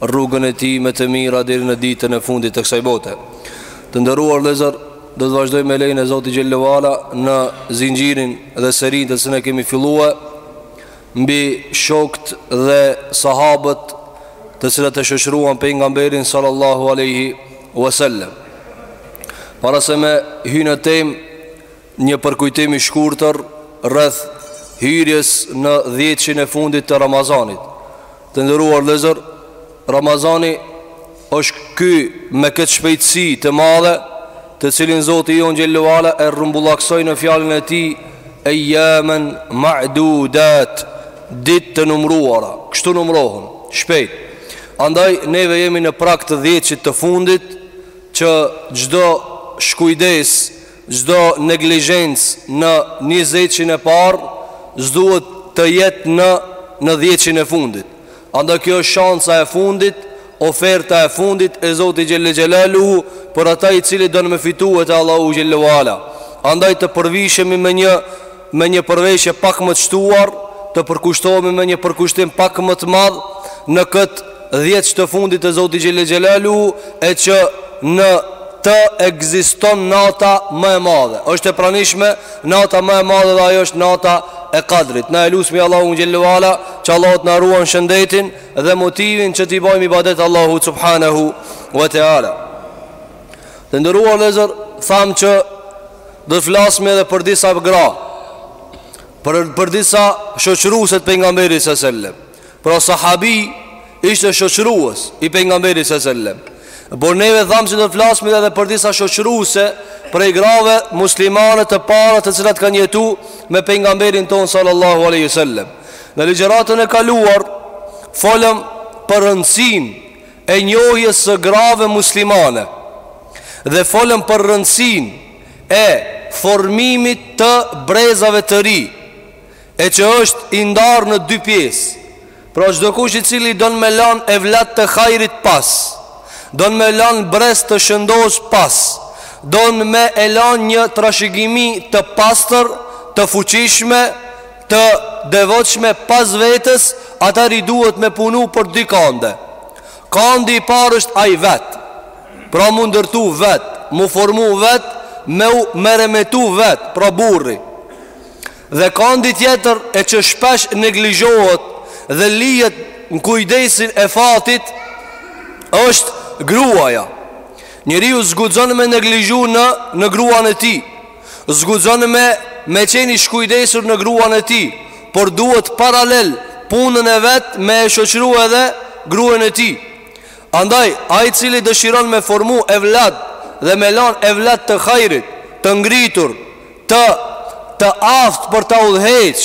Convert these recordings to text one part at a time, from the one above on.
rrugën e tij me të mira deri në ditën e fundit të kësaj bote. Të nderuar vëllezër, do të vazhdojmë me lejnë e Zotit xhelle ve ala në zinxhirin dhe serinë të cilën e kemi filluar mbi shokët dhe sahabët të cilët e shoqëruan pejgamberin sallallahu alaihi wasallam. Para se me hyjë në temë, Një përkujtim i shkurtër rreth hyrjes në dhjetëshin e fundit të Ramazanit. Të nderuar vëllezër, Ramazani është ky me këtë shpejtësi të madhe, të cilin Zoti jonë xhelle ve ala e rrumbullaksoi në fjalën e tij ayyaman ma'dudat, ditë të numëruara. Kështu numërohen, shpejt. Andaj neve jemi në prag të dhjetëshit të fundit që çdo shkujdes Çdo neglizhencë në njëzetshin e parë s'duhet të jetë në në dhjetshin e fundit. Andaj kjo është shansa e fundit, oferta e fundit e Zotit xhelle xhelaluhu për ata i cili don me fitue te Allahu xhelle uala. Andaj të përvishemi me një me një përveshje pak më të shtuar, të përkushtohemi me një përkushtim pak më të madh në këtë dhjetësh të fundit te Zoti xhelle xhelaluhu e që në të ekziston nata më e madhe. Është e pranishme nata më e madhe dhe ajo është nata e Kadrit. Na e lusmi Allahu xhelle ve ala, që Allahu të na ruan shëndetin dhe motivin që t'i bëjmë ibadet Allahu subhanahu wa taala. Të nderuar vëllezër, thamë që Do të flasim edhe për disa gra, për për disa shoqëruese të pejgamberit sallallahu alajhi wasallam. Pra sahabi ishte shoqërues i pejgamberit sallallahu alajhi wasallam. Por neve thamë që do të flasim edhe për disa shoqëruese prej grave muslimane të para të cilat kanë jetuar me pejgamberin tonë sallallahu alajhi wasallam. Në ligjëratën e kaluar folëm për rëndësinë e njohjes së grave muslimane dhe folëm për rëndësinë e formimit të brezave të ri, e që është i ndarë në dy pjesë. Pra çdokush i cili don me lanë evlat të hajrit pas, don me lanë brez të shëndoshë pas, don me e lanë një trashëgimi të pastër, të fuqishme, Të devotshme pas vetes, atëherë i duhet me punu për dy kande. Kandi i parë është ai vet. Pra mu ndërtu vet, mu formu vet, me u meremetu vet, pra burri. Dhe kandi tjetër e që shpesh neglizhohet dhe lihet në kujdesin e fatit është gruaja. Njeriu s'guxon me neglizhu në në gruan e tij. S'guxon me me qenë i shkujdesur në gruan e tij, por duhet paralel punën e vet me e shoqëru edhe gruen e tij. Andaj, ai i cili dëshiron me formu evlad dhe me lanë evlad të hajrit, të ngritur, të të aftë për ta udhëheqë,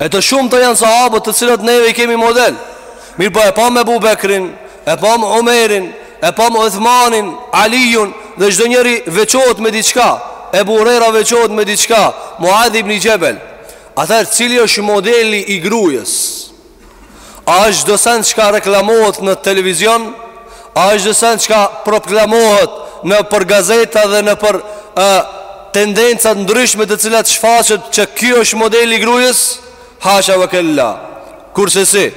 E të shumtë janë sahabët të cilët neve i kemi model. Mirpo e pamë Abu Bekrin, e pamë Omerin, e pamë Uthmanin, Aliun dhe çdo njëri veçohet me diçka. Ebu Hurejra veçohet me diçka, Muadh ibni Xhebel. Atëherë cili është modeli i grujës? A është çdo send çka reklamohet në televizion, a është çdo send çka proklamohet nëpër gazeta dhe nëpër ë tendenca të ndryshme të cilat shfaqet që ky është modeli i grujës? Hasha wa kella. Kurrsesi.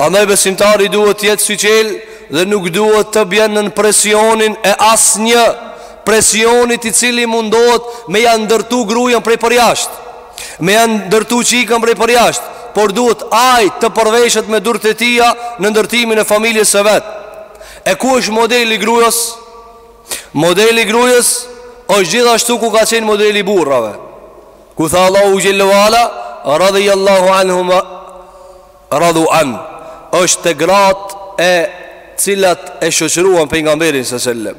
Andaj besimtari duhet të jetë syçelë dhe nuk duhet të bjen nën presionin e asnjë presioni i cili mundohet me ja ndërtu grujën prej përjashtë. Me ja ndërtu çikën prej përjasht Por duhet ai të përveshet me durt e tija Në ndërtimin e familjes së vet E ku është modeli i grujës? Modeli i grujës është gjithashtu ku ka qenë modeli i burrave Ku tha Allahu Xhelle ve Ala Radhi Allahu Anhum ve Radhu An është te gratë të cilat e shoqëruan pejgamberin alejhi selam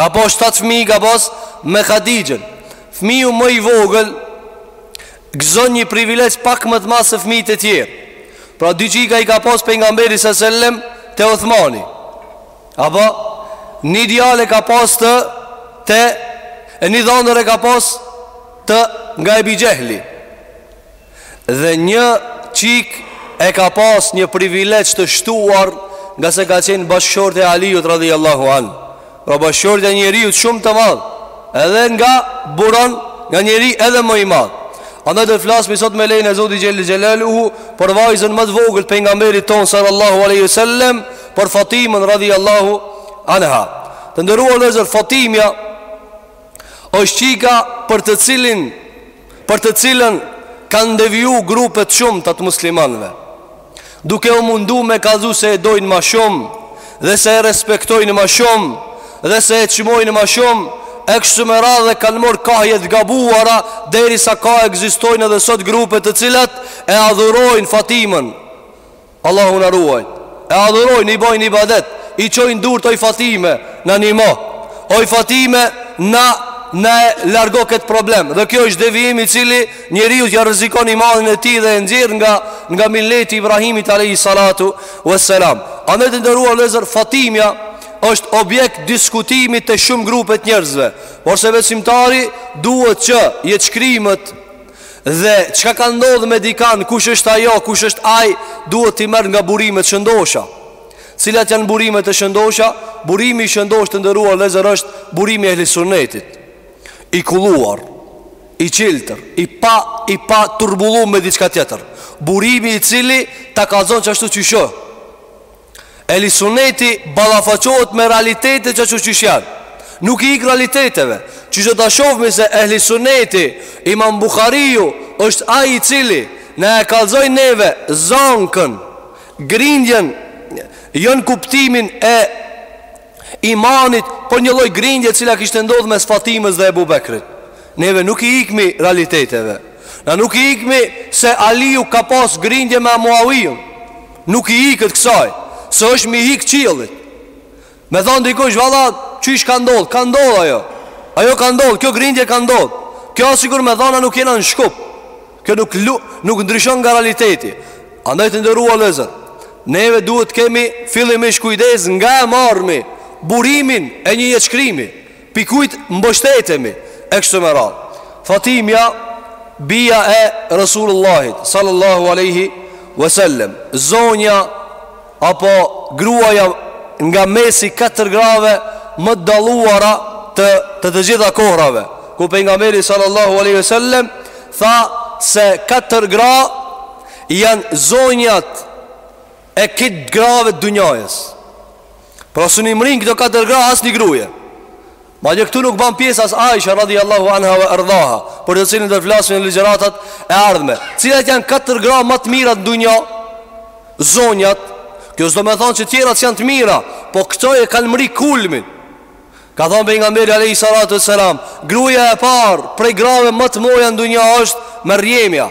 Apo shtatë fmi i ka pas me Hadixhën Fmiju më i vogël Gëzon një privilegj pak më të madh se fmitë e tjerë Pra dy çika i ka pas pejgamberi alejhi selam te Othmani Apo një djalë e ka pas te te E një dhëndër e ka pas te nga Ebi Xhehli Dhe një çikë e ka pas një privilegj të shtuar ngase ka qenë bashkëshorte e Aliut radhiyallahu an. Pra bashkëshortja e njeriut shumë të madh, edhe nga buron, nga njeri edhe më i madh. Andaj do të flasim sot me lejen e Zotit xhel xhelaluhu për vajzën më të vogël të pejgamberit tonë sallallahu alaihi wasallam, për Fatimën radhiyallahu anha. Të nderuar vëllezër, Fatimja Është çika për të cilin, për të cilën kanë deviju grupe të shumta të muslimanëve, duke u mundu me kallxu se e dojnë ma shumë dhe se e respektojnë ma shumë dhe se e çmojnë ma shumë, e kështu me radhë dhe kanë marrë kahje të gabuara derisa ka ekzistojnë edhe sot grupe të cilat e adhurojnë Fatimën. Allahu na ruajt. E adhurojnë, i bojnë ibadet, i çojnë durt oj Fatime, na nimo. Oj Fatime, na na e largo këtë problem. Dhe kjo është devijim i cili njeriut ja rrezikon imanin e tij dhe e nxjerr nga nga milleti Ibrahimit alayhi salatu wassalam. Andaj të nderuar vëllezër, Fatimia është objekt diskutimi të shumë grupet e njerëzve. Por se besimtari duhet që jetëshkrimet Dhe çka ka ndodh me dikan, kush është ajo, kush është ai, duhet t'i merr nga burime të shëndosha. Cilat janë burimet e shëndosha? Burimi i shëndoshë të nderuar vllezër është burimi i Ehli Sunnetit. I kulluar, i çiltër, i pa i paturbullum me diçka tjetër. Burimi i cili ta kallzon qashtu qysh o. Ehli Sunneti ballafaqohet me realitetet qashtu qysh janë. Nuk i ik realiteteve. Që do ta shohmi se Ehli Sunneti Imam Buhariu është ai i cili na e kallzoi neve zankën, grindjen, jo në kuptimin e imanit por një lloj grindje e cila kishte ndodh mes Fatimës dhe Ebu Bekrit. Neve nuk i ikmi realiteteve. Na nuk i ikmi se Aliu ka pas grindje me Muawijun. Nuk i ikët kësaj, se është me i ik diellit. Me thon dikush valla qysh ka ndodh, ka ndodh ajo. Ajo ka ndodh, kjo grindje ka ndodh. Kjo a sikur me than a nuk jena në Shkup. Kjo nuk, nuk ndryshon nga realiteti Andaj të nderuar vllezër Neve duhet kemi fillimisht kujdes nga e marrmi Burimin e një jetëshkrimi Pikujt mbështetemi E kështu me radhë Fatimja Bija e Rasulullahit Sallallahu aleyhi Vesellem Zonja Apo gruaja nga mesi i katër grave më të dalluara të të, të gjitha kohërave, ku pejgamberi sallallahu alaihi wasallam tha se katër gra janë zonjat e këtë grave të dunjajës. Pra s'u nimrin në këto katër gra asnjë gruje. Madje këtu nuk bën pjesë as Aisha radhiyallahu anha wa ardhaha, për të cilën do të flasim në ligjëratat e ardhme. Cilat janë katër gra ma të mira në dunja? Zonjat. Kjo s'do me thonë që tjerat s'janë të mira, po këto e kanë mri kulmin. Ka thënë pejgamberi alayhi salatu wasalam, gruaja e parë prej grave ma të mëdhaja në dunja është Merjemja.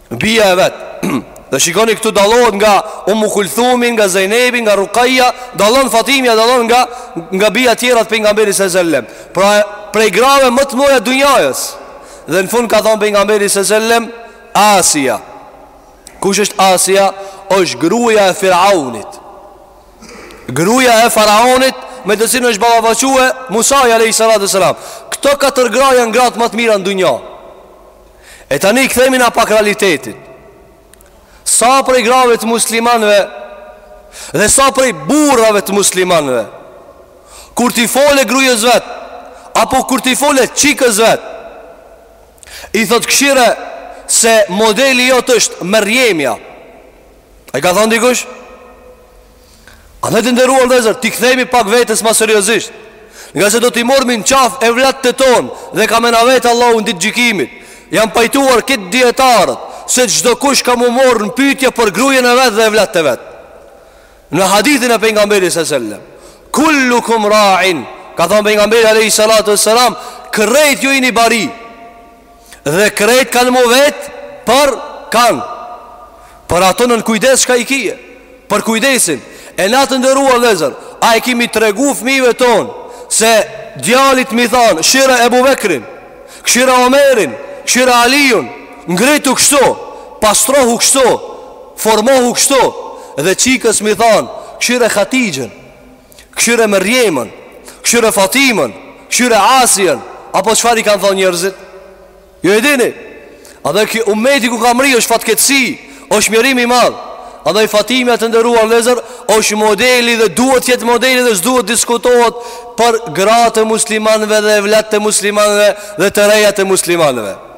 Bija e vet. Dhe shikoni këtu dallohet nga Ummu Kulthumi, nga Zejnebi, nga Rukaja, dallon Fatimja, dallon nga nga bijat tjera të pejgamberit sallallahu alajhi wasallam. Pra prej grave ma të mëdhaja dunjajës. Dhe në fund ka thënë pejgamberi sallallahu alajhi wasallam Asia. Kush është Asia? Është gruaja e Firaunit. Gruaja e Faraonit me të cilën është ballafaque Musa alayhi salatu wasalam. Këto katër gra janë gratë ma të mira në dunja. E tani i kthehemi na pak realitetit. Sa prej grave të muslimanëve dhe sa prej burrave të muslimanëve kur t'i fole grujës vet apo kur t'i fole çikës vet i thot kshyre se modeli jot është Merjemja. A i ka thonë dikush? Andaj të nderuar vllezër, t'i kthehmi pak vetes ma seriozisht Ngase do t'i marrmi në qafë evlatët tonë Dhe ka me na vetë Allahu në ditë gjykimit Janë pajtuar krejt dijetarët Se çdokush ka m'u marrë në pytje për grujën e vet dhe evlatët e vet Në hadithin e pejgamberit s.a.s. Kullukum ra'in Ka thonë pejgamberi a.s. Krejt ju jeni bari Dhe krejt kanë m'u vetë për kan Për ato nën kujdes çka i kije Për kujdesin E na të nderuar vllezër A i kemi tregu fmive tonë Se djalit m'i thanë Kshyre Ebu Bekrin Kshyre Omerin Kshyre Alijun Ngritu kështu Pastrohu kështu Formohu kështu Dhe çikës m'i thanë Kshyre Hatixhen Kshyre Merjemen, kshyre Fatimën, kshyre Asijen, apo çfarë i kanë thonë njerëzit? Ju e dini, andaj ky umeti ku ka mri është fatkeqësi, është mjerim i madh, andaj Fatimja të nderuar vllezër, është modeli dhe duhet t'jetë modeli dhe s'duhet diskutohet për gratë e muslimanve dhe evlatët e muslimanve dhe të rejat e muslimanve.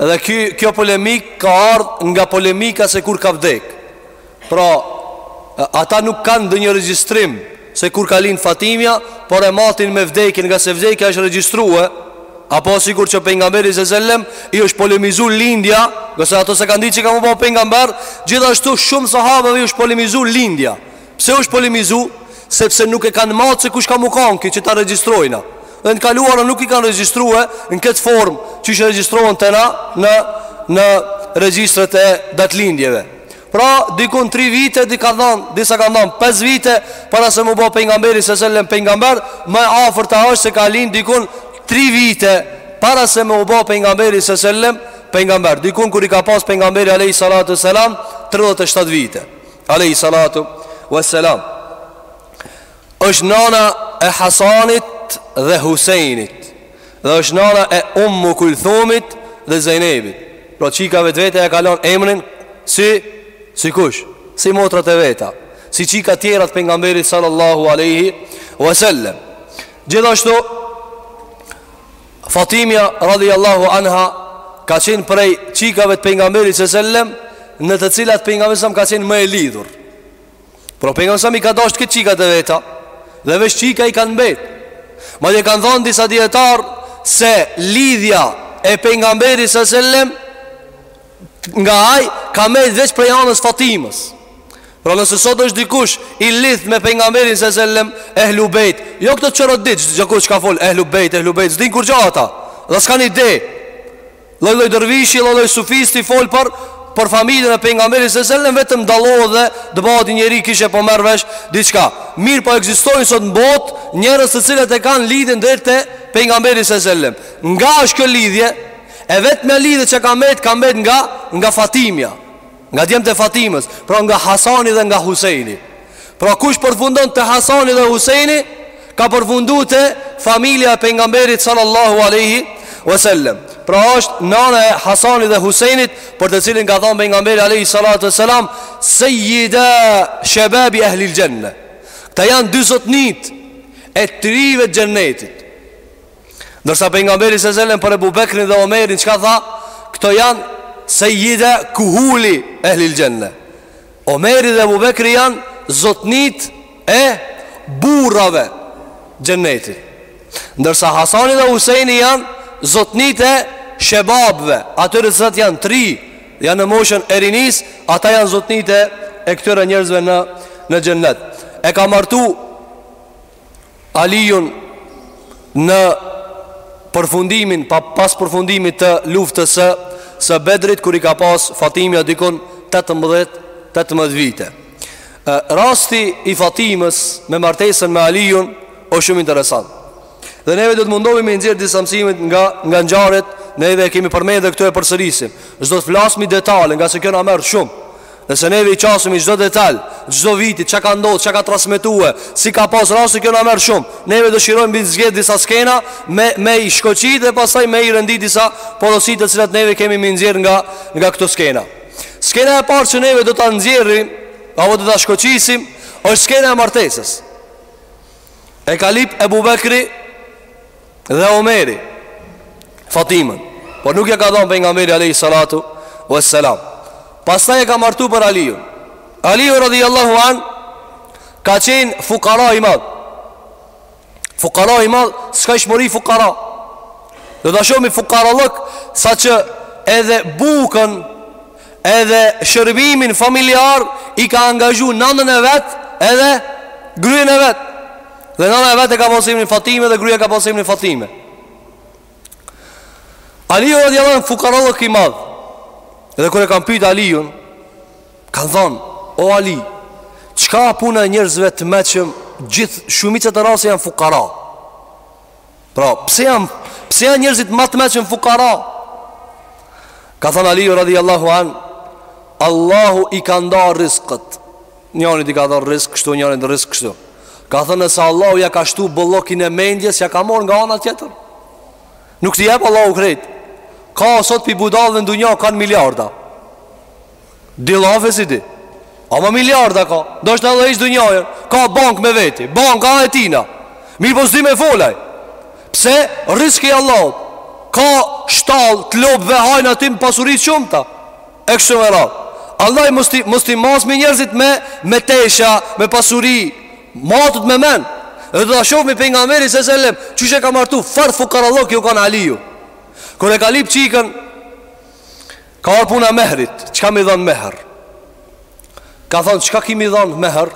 Edhe kjo kjo polemikë ka ardh nga polemika se kur ka vdek. Pra ata nuk kanë ndonjë regjistrim se kur ka lind Fatimja, por e matin me vdekjen ngase vdekja është regjistrue, apo sikur që pejgamberi s.a.s. i është polemizu lindja, ngase ata s'e kanë ditë që ka m'u bo pejgamber, gjithashtu shumë sahabëve i është polemizu lindja. Pse është polemizu? Sepse nuk e kanë matë se kush ka m'u kanë ky që ta regjistrojnë. Dhe në t'kaluarën nuk i kanë regjistrue në këtë formë që ish regjistron te na në, në regjistrat e datlindjeve. Pra, dikun 3 vite, di ka dhanë, disa kanë dhanë 5 vite, para se m'u bo pejgamberi s.a.s. pejgamber, më e afërta është se ka lind dikun 3 vite, para se m'u bo pejgamberi s.a.s. pejgamber. Dikun kur i ka pas pejgamberi alejhi salatu ve selam, 37 vite. Alejhi salatu Ve selam është nana e Hasanit dhe Husejnit Dhe është nana e Ummu Kulthumit dhe Zejnebit Pra çikave t'veta ia ka lon emrin Si, si kush, si motrat e veta Si çikat tjera të pejgamberit sallallahu alejhi Vesellem Gjithashtu Fatimja radhiyallahu anha ka qenë prej çikave të pejgamberit sallallahu alaihi wasallam në të cilat pejgamberi s.a.s. ka qenë më e lidhur. Pra pejgamberi s.a.s. i ka dasht këto çikat e veta dhe veç çika i kanë mbet. Madje kanë thanë disa dijetarë se lidhja e pejgamberit sallallahu alaihi wasallam Nga ai ka met veç prej anës Fatimës Pra nëse sot është dikush i lidht me pejgamberin s.a.s. ehlu bejt, jo këto çoroditt, çka çka fol ehlu bejt, ehlu bejt, s'din kurgja ata. Dhe s'kan ide. Lloj lloj dervishi, lloj lloj sufisti fol për për familjen e pejgamberit s.a.s. vetëm dallohet dhe t'bahet njeri kishe po merr vesh diçka. Mirëpo ekzistojnë sot në botë njerëz të cilët e kanë lidhjen drejt te pejgamberi s.a.s.. Nga është kjo lidhje? E vetmja lidhje që ka met, ka mbet nga nga Fatimja, nga djemtë e Fatimës, pra nga Hasani dhe nga Huseini. Pra kush përfundon te Hasani dhe Huseini, ka përfundu te familja e pejgamberit sallallahu alaihi wasallam. Pra është nana e Hasanit dhe Huseinit, për të cilin ka thanë pejgamberi alaihi salatu wasalam, "Sayyida shababi ahli al-janna." Këta janë dy zotnit e t'rive të xhennetit. Ndërsa pejgamberi s.a.s. për Ebu Bekrin dhe Omerin çka tha? Këto janë sejide kuhuli ehlil xhenne. Omeri dhe Ebu Bekri janë zotnit e burrave xhennetit. Ndërsa Hasani dhe Huseini janë zotnit e shebabëve, atyre cilët janë t'ri, janë në moshën e rinisë, ata janë zotnit e e këtyre njerëzve në në xhennet. E ka martu Aliun në përfundimin pa pas përfundimit të luftës së së Bedrit kur i ka pas Fatimja dikun 18 18 vite. Rasti i Fatimës me martesën me Aliun është shumë interesant. Dhe neve do të mundohemi m'i nxjerr disa mësime nga nga ngjarjet, neve e kemi përmend këtu e përsërisim. S'do të flasmi detale, ngase kjo na merr shumë. Nëse neve i qasemi çdo detal Çdo viti çka ka ndodh, çka ka transmetue Si ka pas raste, kjo na merr shumë Neve dëshirojmë m'i zgjedh disa skena me, me i shkoqit dhe pastaj me i rendit disa Porosi të cilat neve kemi m'i nxjerr nga, nga këto skena Skena e parë që neve do ta nxjerrim Apo do ta shkoqisim është skena e martesës E ka lyp Ebu Bekri Dhe Omeri Fatimën Por nuk ja ka dhanë pejgamberi Alejhi Salatu Ves Selam Pastaj e ka martu për Alijun Aliju radhiallahu anh Ka qenë fukara i madh Fukara i madh S'ka çka s'më rri fukara Do ta shohmi fukarallëk Saqë edhe bukën Edhe shërbimin familjar I ka angazhu nanën e vet Edhe gruen e vet Dhe nana e vet e ka pas emrin Fatime dhe gruja e ka pas emrin Fatime. Aliu radiallahu anhu fukarallëk i madh. Dhe kur e kanë pyet Aliun, kanë thanë, "O Ali, çka puna e njerëzve të meçëm, gjithë shumica e rasteve janë fukara." Pra, pse janë pse janë njerëzit ma të meçëm fukara? Ka thënë Aliu radhiyallahu an, Allahu i ka nda rrizket. Njanit i ka dhanë rrizk kështu, njanit rrizk kështu. Ka thënë nëse Allahu ja ka shtu bollokin e mendjes, ja ka marr nga ana tjetër. Nuk t'i jep Allahu krejt. Ka sot pi budallve në dunja kanë miliarda. Dy llafe s'i di Ama miliarda ka Ndoshta edhe ishtë dunjaja Ka bankë me veti Banka e tina Mirëpo s'di me fol ai Pse rrizki Allahut Ka shtallë të lop dhe hajvanat e pasuri të shumta E kështu me radhë Andaj mos t'i, mos t'i masmi njerëzit me Me tesha, me pasuri Matet me men Dhe do ta shofmi pejgamberi se selem Qysh e ka martu farë fukarallëku o kanë Aliju Kur e ka lyp çikën Ka ardhë puna e mehrit, çka me i dhanë mehr? Ka thanë, çka ki me i dhanë mehr?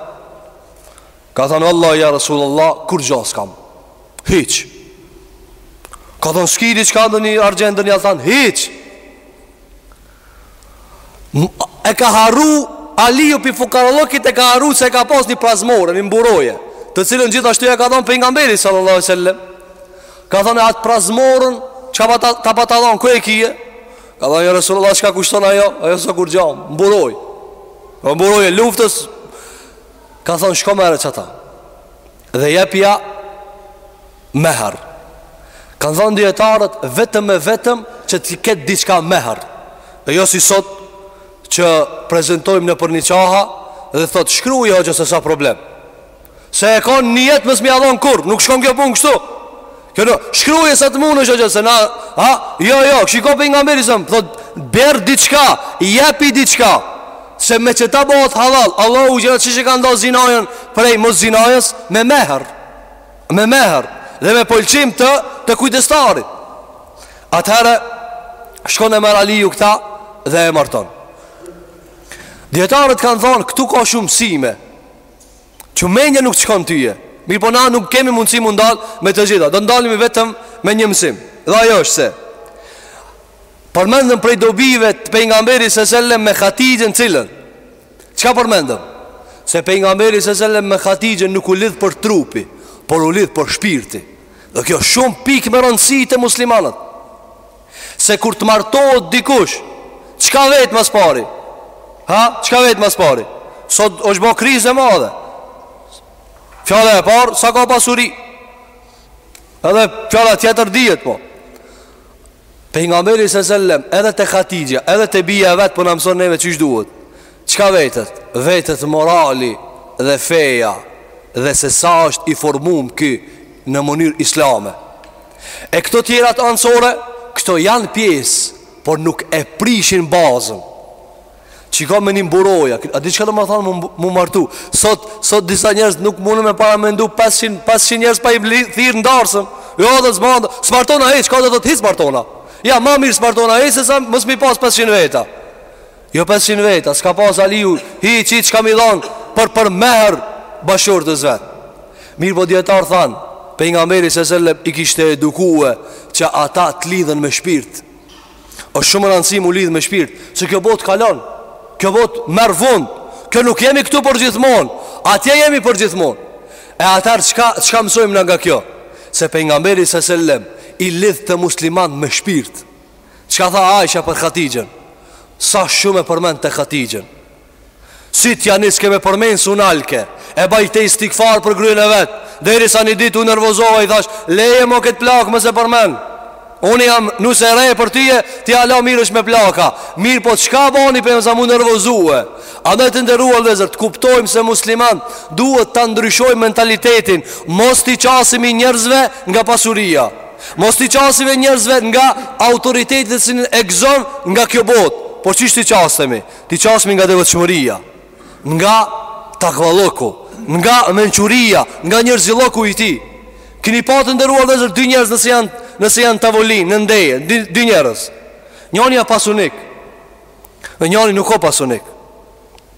Ka thanë, Allah, ja Rasulullah, kurgja s'kam. Hiç. Ka thanë, kqyri çka ndonjë argjend, ndonjë alltan, hiç. E ka harru, Aliju prej fukarallokit e ka harru, se e ka pas një parzmore, një mburoje, të cilën gjithashtu ja ka dhanë pejgamberi, sallallahu sallam. Ka thanë, atë parzmoren, çka pata, ta pata dhanë, ku e kije? Ka thanë ja Resulullah çka kushton ajo Ajo s'o kurgja, mburojë po Mburojë e luftës Ka thanë shko merre qata Dhe jepja mehr Kanë thanë dijetarët vetëm e vetëm Që t'i ketë diçka mehr E jo si sot Që prezentojmë nëpër niqaha Dhe thotë shkruj hoxhë se s'o problem Se e kom nijet mos me ia dhanë kurr Nuk shkon kjo punë kështu Kjo në shkruje sa të mund është gjënë Se na ha, Jo, jo, shiko pejgamberi selem thot Bjeri diçka Jepi diçka Se me qeta bëhet hallall Allahu xhele shanuhu e ka nda zinajen Prej mos zinajës Me mehr Me mehr Dhe me pëlqim të Të kujdestarit Atëherë Shkon e merr Aliju këta Dhe e marton Dijetarët kanë thanë Këtu ka shumë mësime Që mendja nuk të shkon tyje Mirëpo na nuk kemi mundësi m'u ndal me të gjitha Do ndalemi vetëm me një mësim Dhe ajo është se Përmendëm prej dobive të pejgamberit se sellem me Hatixhen cilën Çka përmendëm? Se pejgamberi se sellem me Hatixhen nuk u lidh për trupi Por u lidh për shpirti Dhe kjo shumë pikë me rëndësi te muslimanët Se kur të martohet dikush Çka vetë ma s'pari Ha? Çka vetë ma s'pari Sot është bo krizë e madhe Fjala e parë Sa ka pasuri Edhe fjala tjetër dijet po Pejgamberi se sellem Edhe te Hatixhja Edhe te bija e vet Por po na mëson neve qysh duhet Çka vetet, vetet morali dhe feja dhe se sa është i formum ky në mënyrë islame. E këto tjerat anësore, këto janë pjesë, por nuk e prishin bazën. Çika me një mburojë, a di çka domethanë m'u martu? Sot sot disa njerëz nuk mundën me paramendu 500 500 njerëz pa i thirr n'darsëm. Jo, do zbanda, s'martona hiç, çka do t'thotë hiç s'martona. Ja, ma mirë s'martona hiç se sa mos m'i pas 500 veta. Jo 500 veta, s'ka pas Aliu Hiç, hiç, çka m'i dhanë Për për meher bashkëshortes vet Mirëpo dijetarët thanë Pejgamberi se sellem i kishte edukue Që ata të lidhen me shpirt është shumë e rëndësishme m'u lidhë me shpirt Se kjo botë kalon Kjo botë merr fund Kjo nuk jemi këtu përgjithmonë Atje jemi përgjithmonë E atëherë çka, çka mësojmë na nga kjo Se pejgamberi se sellem I lidhte muslimanët me shpirt Çka tha Aisha për Hatixhen Sa shumë e përmendte Hatixhen Si t'ia niske me përmend s'u nalke E bajte istigfar për gruen e vet Derisa një dit u nervozova i thash Leje mo këtë plak mos e përmend Unë jam nuse e re për ty Ti ala mirresh me plaka Mirëpo çka bani pejgamberi sa m'u nervozue Andaj të nderuar vëllezër Të kuptojmë se musliman Duhet ta ndryshojmë mentalitetin Mos t'i qasemi njerëzve nga pasuria Mos t'i qasemi njerëzve nga autoriteti të cilin e gëzon nga kjo botë Por qysh t'i qasemi? T'i qasemi nga devotshmëria Nga takvallëku Nga mençuria Nga njerëzillëku i tij Kini pa të nderuar vëllezër dy njerëz nëse janë, nëse janë tavolin, në ndeje Dy, dy njerëz Njani a pasunik Dhe njani nuk o pasunik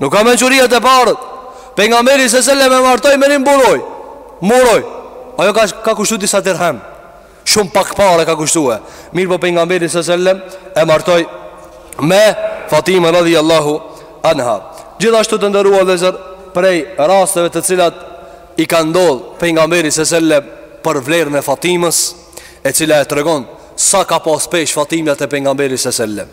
Nuk ka mençuriat e parët Pejgamberi se sellem e martoi me një mburojë Mburojë Ajo ka, ka kushtu disa dirhem Shumë pak pare ka kushtue Mirëpo pejgamberi se sellem E martoi me Fatimen radi Allahu anha Gjithashtu të nderuar vëllezër Prej rasteve të cilat I kanë ndodh pejgamberi se sellem Për vlerën e Fatimës E cila e tregon Sa ka pas peshë Fatimja te pejgamberi se sellem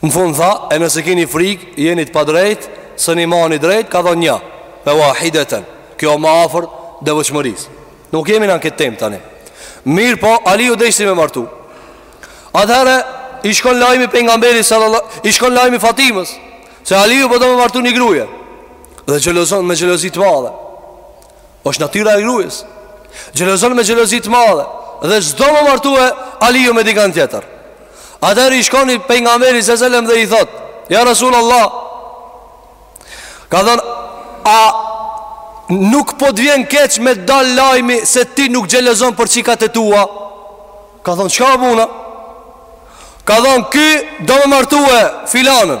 Në fund tha, e nëse keni frikë, jeni të padrejtë, s'e mani drejtë, ka thanë një, fe wahideten, kjo ma afër devotshmërisë. Nuk jemi na në këtë temë tani. Mirëpo, Aliu deshti me martu. Atëherë, i shkon lajmi pejgamberi, i shkon lajmi Fatimës, se Aliu po do me martu një grue, dhe xhelozon me xhelozi t'madhe. është natyra e grujës Xhelozon me xhelozi t'madhe Dhe s'do me martue Aliju me dikan tjetër Atëherë i shkon Pejgamberit se selem dhe i thot Ja Rasul Allah Ka thën A nuk po të vjen keq me dal lajmi Se ti nuk xhelozon për çikat e tua Ka thën çka puna Ka thën ky do me martue filanën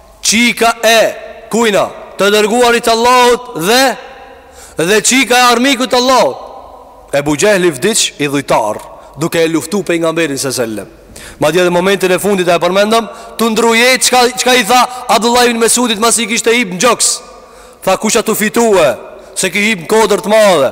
Çika e, kujna, të dërguarit të Allahut dhe dhe çika e armikut të Allahut. Ebu Xehli vdiq idhujtar, duke e luftu pejgamberin s.a.s. Madje edhe momentin e fundit e përmendëm, tu ndrru jetë çka çka i tha Abdullah ibn Mesudit masi kishte hip në gjoks. Tha kush a tu fitue, se ki hip në kodër të madhe.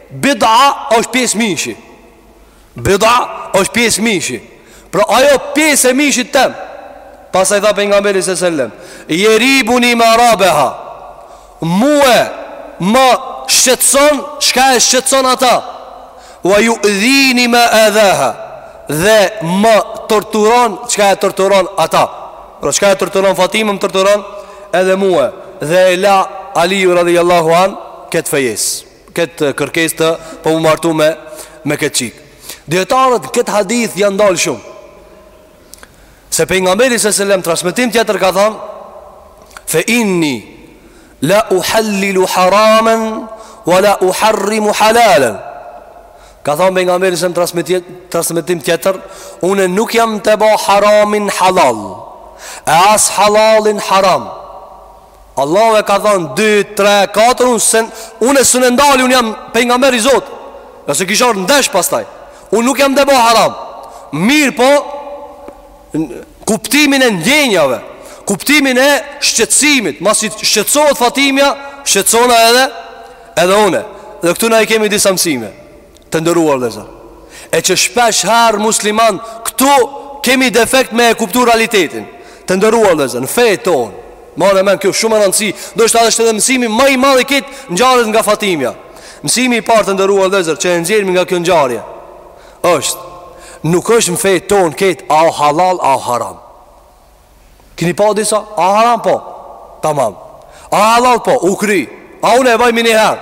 Bida është pjesë mishi Bida është pjesë mishi Pra ajo pjesë e mishit tem Pastaj tha Pejgamberi se sellem Jeribuni ma rabeha Mue m'shqetson Çka e shqetson ata Ue judhini ma adhaha Dhe m'torturon Çka e torturon ata Pra çka e torturon Fatimen m'torturon Edhe mue Dhe e la Aliju radhijallahu an Këtë fejesë këtë kërkesë të pa u martu me me këtë çik. Dijetarët këtë hadith janë ndal shumë. Se pejgamberi sa selam transmetim tjetër ka thënë fe inni la uhallilu haraman wala uharrimu halalan. Ka thënë pejgamberi sa selam transmetim tjetër, unë nuk jam tu e ba haramin halal, e as halalin haram. Allahu e ka thënë 2 3 4 unë s'un unë s'un e ndali unë jam pejgamber i Zotit. E se kisha ardh ndesh pastaj. Unë nuk jam tu e bo haram. Mirëpo kuptimin e ndjenjave, kuptimin e shqetësimit, masi shqetësohet Fatimia, shqetësona edhe edhe unë. Dhe këtu na i kemi disa mësime. Të nderuar vllezër E që shpesh herë musliman Këtu kemi defekt me e kuptu realitetin Të nderuar vllezër Në fenë tonë Mane n'men kjo shumë me rëndësi Ndoshta është edhe mësimi ma i madhi kitë ngjarje nga Fatimja Mësimi i parë të nderuar vllezër Që e nxjerrmi nga kjo ngjarje është Nuk është në fenë tonë kitë A o halal a o haram Kini pa disa, a haram po Tamam A halal po, u kry A une e baj meniher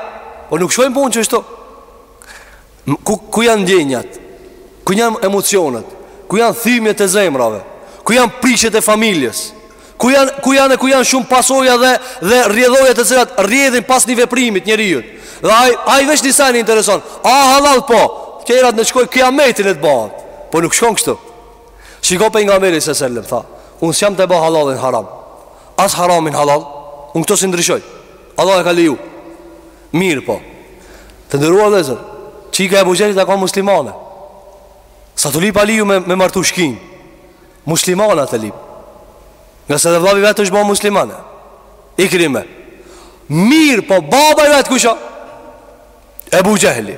Po nuk shkojnë punët qështu ku, ku janë ndjenjat Ku janë emocionet Ku janë thymjet e zemrave Ku janë prishjet e familjes Ku janë, ku janë, ku janë shumë pasoja dhe Dhe rjedhoja të cilat rjedhin pas një veprimi t'njeriut Dhe aj, aj veç një sen intereson A halal po Tjerat ne t'shkoj kijameti ne të bëhet Po nuk shkon kështu Shiko pejgamberi sallallahu alaihi wasallam tha Unë s'jam tu ba halalin haram As haramin halal Unë këto s'i ndryshoj Allah e ka leju Mirëpo Të nderuar vllezër Çika e Ebu Xhehlit a kan muslimane S'a tu lyp Aliu me, me martu shkinë Muslimane a tu lyp Ngase edhe vllavi i vet është ba muslimane Ikrime Mirëpo baba i vet kush a Ebu Xhehli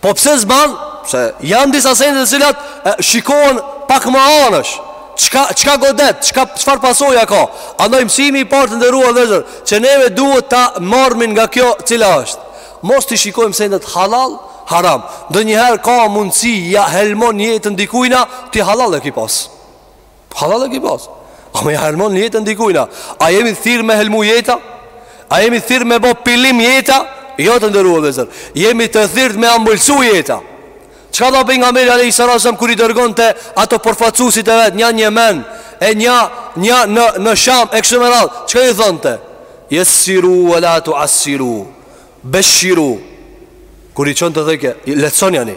Po pse s'ban? Pse janë disa sende të cilat e, shikohen pak më anësh. Çka çka godet, çka çfarë pasoja ka? Andaj mësimi i parë të nderuar vllezër, që neve duhet ta marrmin nga kjo cila është. Mos t'i shikojmë sendet halal, haram. Ndonjëherë ka mundësi ja helmon jetën dikujna, ti halal e ki pas. Halal e ki pas Ama ja helmon jetën dikujna A jemi thirë me helmu jeta A jemi thirë me bo pelim jeta Jo të nderuar vllezër Jemi të thirrt me ambëlsu jeta Çka tha pejgamberi alejhi salatu ve selam Kur i dërgonte ata përfaqësusit e vet Nja n'Jemen E nja, nja në, në Sham E kështu me radhë Çka i thonte Jessiru ve la tuassiru Beshiru Kur i çonte thojke Lehtësonjani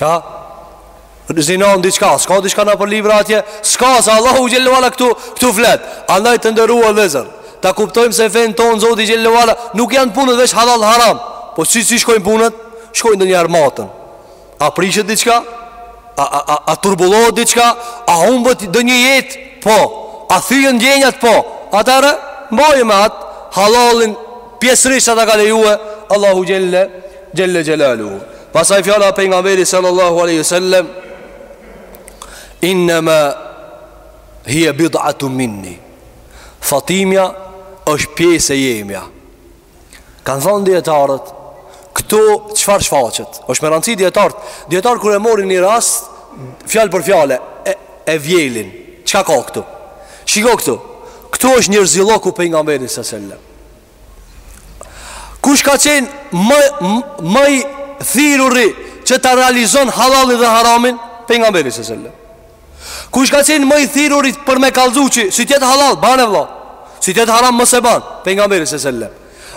Ja Zinon diçka S'ka diçka nëpër libra atje S'ka se Allahu xhelle ve ala këtu, këtu flet Andaj të nderuar vllezër Ta kuptojmë se fenë tonë zoti xhelle ve ala Nuk janë punët veç halal haram Po si si shkojnë punët Shkojnë ndonjë armatën A prishet diçka A, a, a, a turbullohet diçka A humbet ndonjë jetë Po A thyhen ndjenjat po Atëherë Mbaje me atë Halalin Pjesërisht sa ta ka lejue Allahu xhelle Xhelle Xhelaluhu Pastaj fjala e pejgamberit sallallahu alaihi wasallam inma hiya bid'atu minni. Fatimja është pjesë e jemja. Kanë than dietarët, këtu çfarë shfaqet? Është me rëndësi dietarët. Dietar kur e morin një rast, fjalë për fjalë e, e vjelin. Çka ka këtu? Shiko këtu. Këtu është njerëzillëku i pejgamberit sallallahu alaihi wasallam. Kush ka qenë më, më i thirurri që ta realizon halalin dhe haramin? Për nga beri se selle. Kush ka qenë më i thirurri për me kalzu që si tjetë halal, banë e vla. Si tjetë haram më se banë, për nga beri se selle.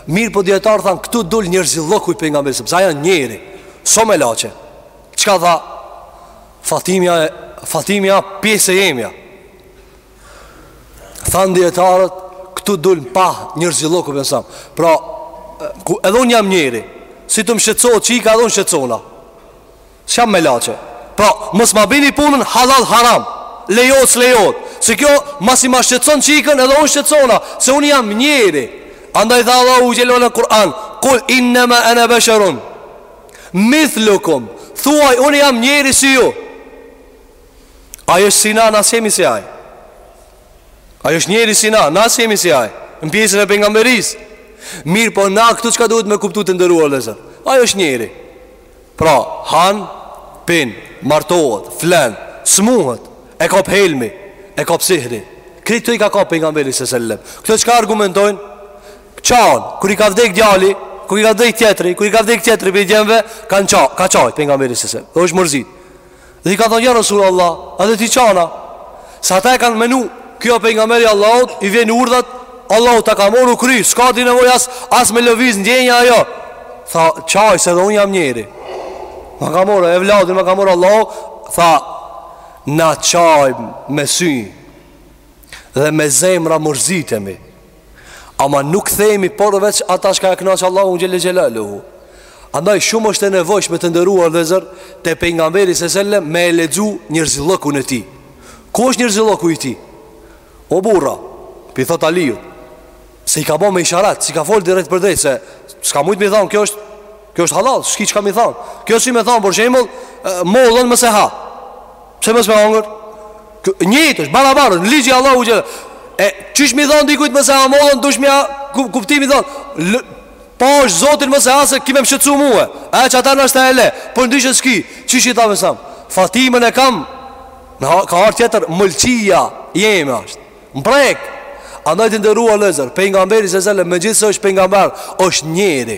Mirë për po djetarë thanë, këtu dul njërzi lokuj për nga beri se selle. Për nga beri se selle. Për nga beri se selle. Qka tha Fatimja Fatimja pjesë e jemja Thanë dijetarët, këtu dul në pah njerëzillëku pejgamberit. Pra, ku edhe unë jam njeri, si të më shqetsohet çika edhe unë shqetsona. S'jam melaqe. Pra, mos ma bini punën hallall haram, lejohet s'lejohet. Se kjo, masi ma shqetson çikën edhe unë shqetsona, se unë jam njeri. Andaj tha Allahu xhele xhelaluhu në Kur'an, kul innema ene besherun mithlukum, thuaj unë jam njeri si ju. Ai është si na, na s'jemi si ai. Ai është njeri si na, na s'jemi si ai. Në pjesën e pejgamberisë. Mirë, po na këtu çka duhet me kuptuar të nderuar vëllezër. Ai është njeri. Pra, han, pin, martohet, flen, smuhet, e kap helmi, e kap sihri. Krejt këto i ka kap pejgamberi se sellem. Këto çka argumentojnë? Qan, kur i ka vdek djali, kur i ka vdek tjetri, kur i ka vdek tjetri prej djemve, ka qa, ka qajt pejgamberi se sellem. Dhe është mërzit. Dhe i kanë thonë ja Resulullah Edhe ti qan a Se ata e kanë menu Ky o pejgamberi Allahut I vjen urdhrat Allahu ta ka marrë kry S'ke ti nevojë as, as me lëviz ndjenja ajo Tha qaj se edhe unë jam njeri Ma ka marrë evladin ma ka marrë Allahu Tha Na qajmë me sy Dhe me zemra mërzitemi Ama nuk themi përveç ata çka e knaq Allahun xhele xhelaluhu. Andaj shumë është e nevojshme të nderuar vëllezër te pejgamberi se sellem me e lexu njerëzillëkun e tij. Ku është njerëzillëku i tij? O burra, po i thotë Aliut, se i ka bo me isharat, s'i ka fol direkt përdrejt, se s'ka mujt me i thanë, kjo është, kjo është hallall, s'ki çka me i thanë. Kjo si me thanë, për shembull, mollën mos e ha. Pse mos me hangër? Njëjtë është, barabar, në ligj t'Allahut që... E, qysh me i thonë dikujt mos e ha mollën, dush mi ha kuptimi thonë Pashë Zotin mos e ha se ki me më shqetsu mue E qata në është e le Përndryshe s'ki, qysh i thave sam Fatimën e kam në, Ka harë tjetër, mëlqia Jemi është, mbrek Andaj të nderuar vëllezër, pejgamberi se sellem Megjithëse është pejgamber, është njeri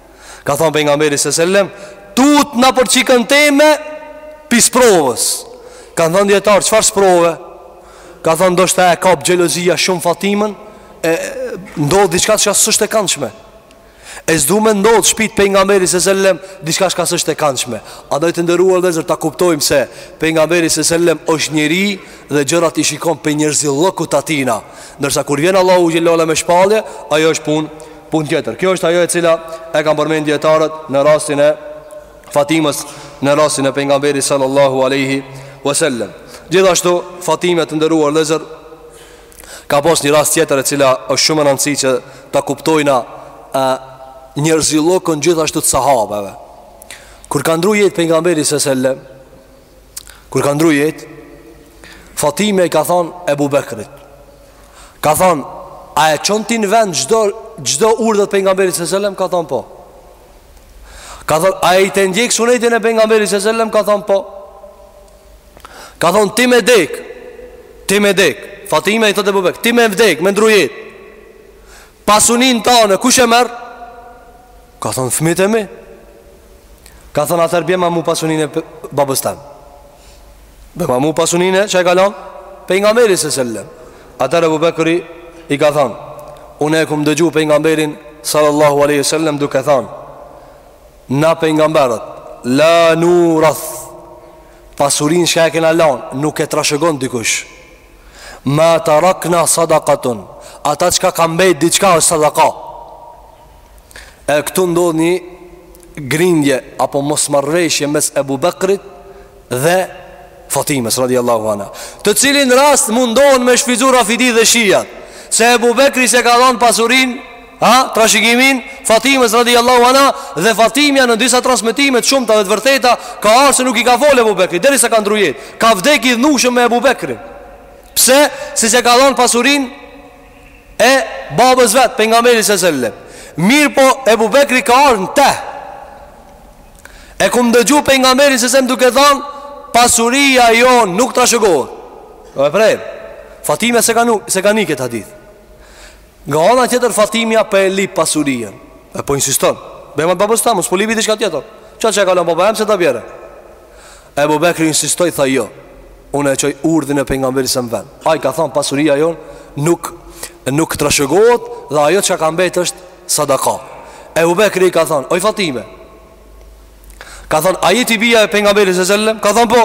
Ka thonë pejgamberi se sellem Tutna për çikën teme Pi sprovës Kanë thonë dijetarët çfarë sprove Kanë thonë ndoshta e kap xhelozia shumë Fatimen E ndodh diçka çka s'është e kandshme E s'du me ndodh n'shpi t'pejgamberit se sellem Diçka çka s'është e kandshme Andaj të nderuar vëllezër ta kuptojmë se Pejgamberi se sellem është njeri Dhe gjërat i shikon prej njerëzillëkut t'tina Ndërsa kur vjen Allahu xhele xhelaluhu me shpallje Ajo është punë punë tjetër. Kjo është ajo e cila e kanë përmend dijetarët në rastin e Fatimës në rastin e pejgamberit sallallahu alaihi wasallam. Gjithashtu Fatima të nderuar vëllezër ka pas një rast tjetër e cila është shumë me rëndësi që ta kuptojna ë njerëzillëkun gjithashtu të sahabeve. Kur ka ndrru jetë pejgamberi sallallahu alaihi wasallam Kur ka ndrru jetë Fatime i ka than Ebu Bekrit Ka than A e çon ti në vend çdo, çdo urdhër t'Pejgamberit se sellem Ka than po Ka than A je tu e ndjek sunetin e Pejgamberit se sellem Ka than po Ka than ti me dek Ti me dek Fatime i thot Ebu Bekrit Ti me vdek me ndrru jetë Pasuninë tane, kush e merr? Ka thonë, fmijt e mi Ka thonë, atëherë bjema mu pasuninë e babës tem Bjema mu pasuninë e, çka e ka lanë Pejgamberi se sellem Atëherë Ebu Bekri i ka thonë Unë e kum dëgju Pejgamberin Sallallahu aleyhi wasallem duke thonë Na pejgamberët La nurath Pasurinë që e kena lanë Nuk e trashëgon dikush Ma tarakna sadakatun Ata çka ka mbejt diçka është sadaka E këtu ndodh një grindje Apo mosmarrëveshje mes Ebu Bekrit dhe Fatimes radiallahu anha Të cilin rast mundohen me shfrytzu rafidijt dhe shiat Se Ebu Bekri s'e ka dhonë pasurinë A, trashëgimin, Fatimes radiallahu anha Dhe Fatimja në disa transmetime t'shumta dhe të vërteta Ka ardh se nuk i ka fol Ebu Bekrit Derisa ka ndrru jetë Ka vdek idhnushëm me Ebu Bekrin Pse, se s'ja ka dhanë pasurinë E babës vet, Pejgamberit se sellem Mirëpo Ebu Bekri ka ardh në te E kum dëgju Pejgamberin se sellem duke thanë Pasuria jonë nuk trashëgohet Në e prejrë Fatimja s'e ka, nuk, s'e ka ni këtë hadith Nga ana tjetër Fatimja po e lyp pasurinë. E po insiston. Bjema t'babës tem, s'po lypi diçka tjetër. Ça, çka e ka lanë baba jem se ta bjerë. Ebu Bekri insistoi tha jo. Unë e çoj urdhrin e pejgamberit selem n'vend. Ai ka thënë pasuria jonë nuk nuk trashëgohet dhe ajo çka ka mbet është sadaka. Ebu Bekri i ka thënë, oj Fatime, Ka thënë, a je ti bija e Pejgamberit se sellem? Ka thënë, po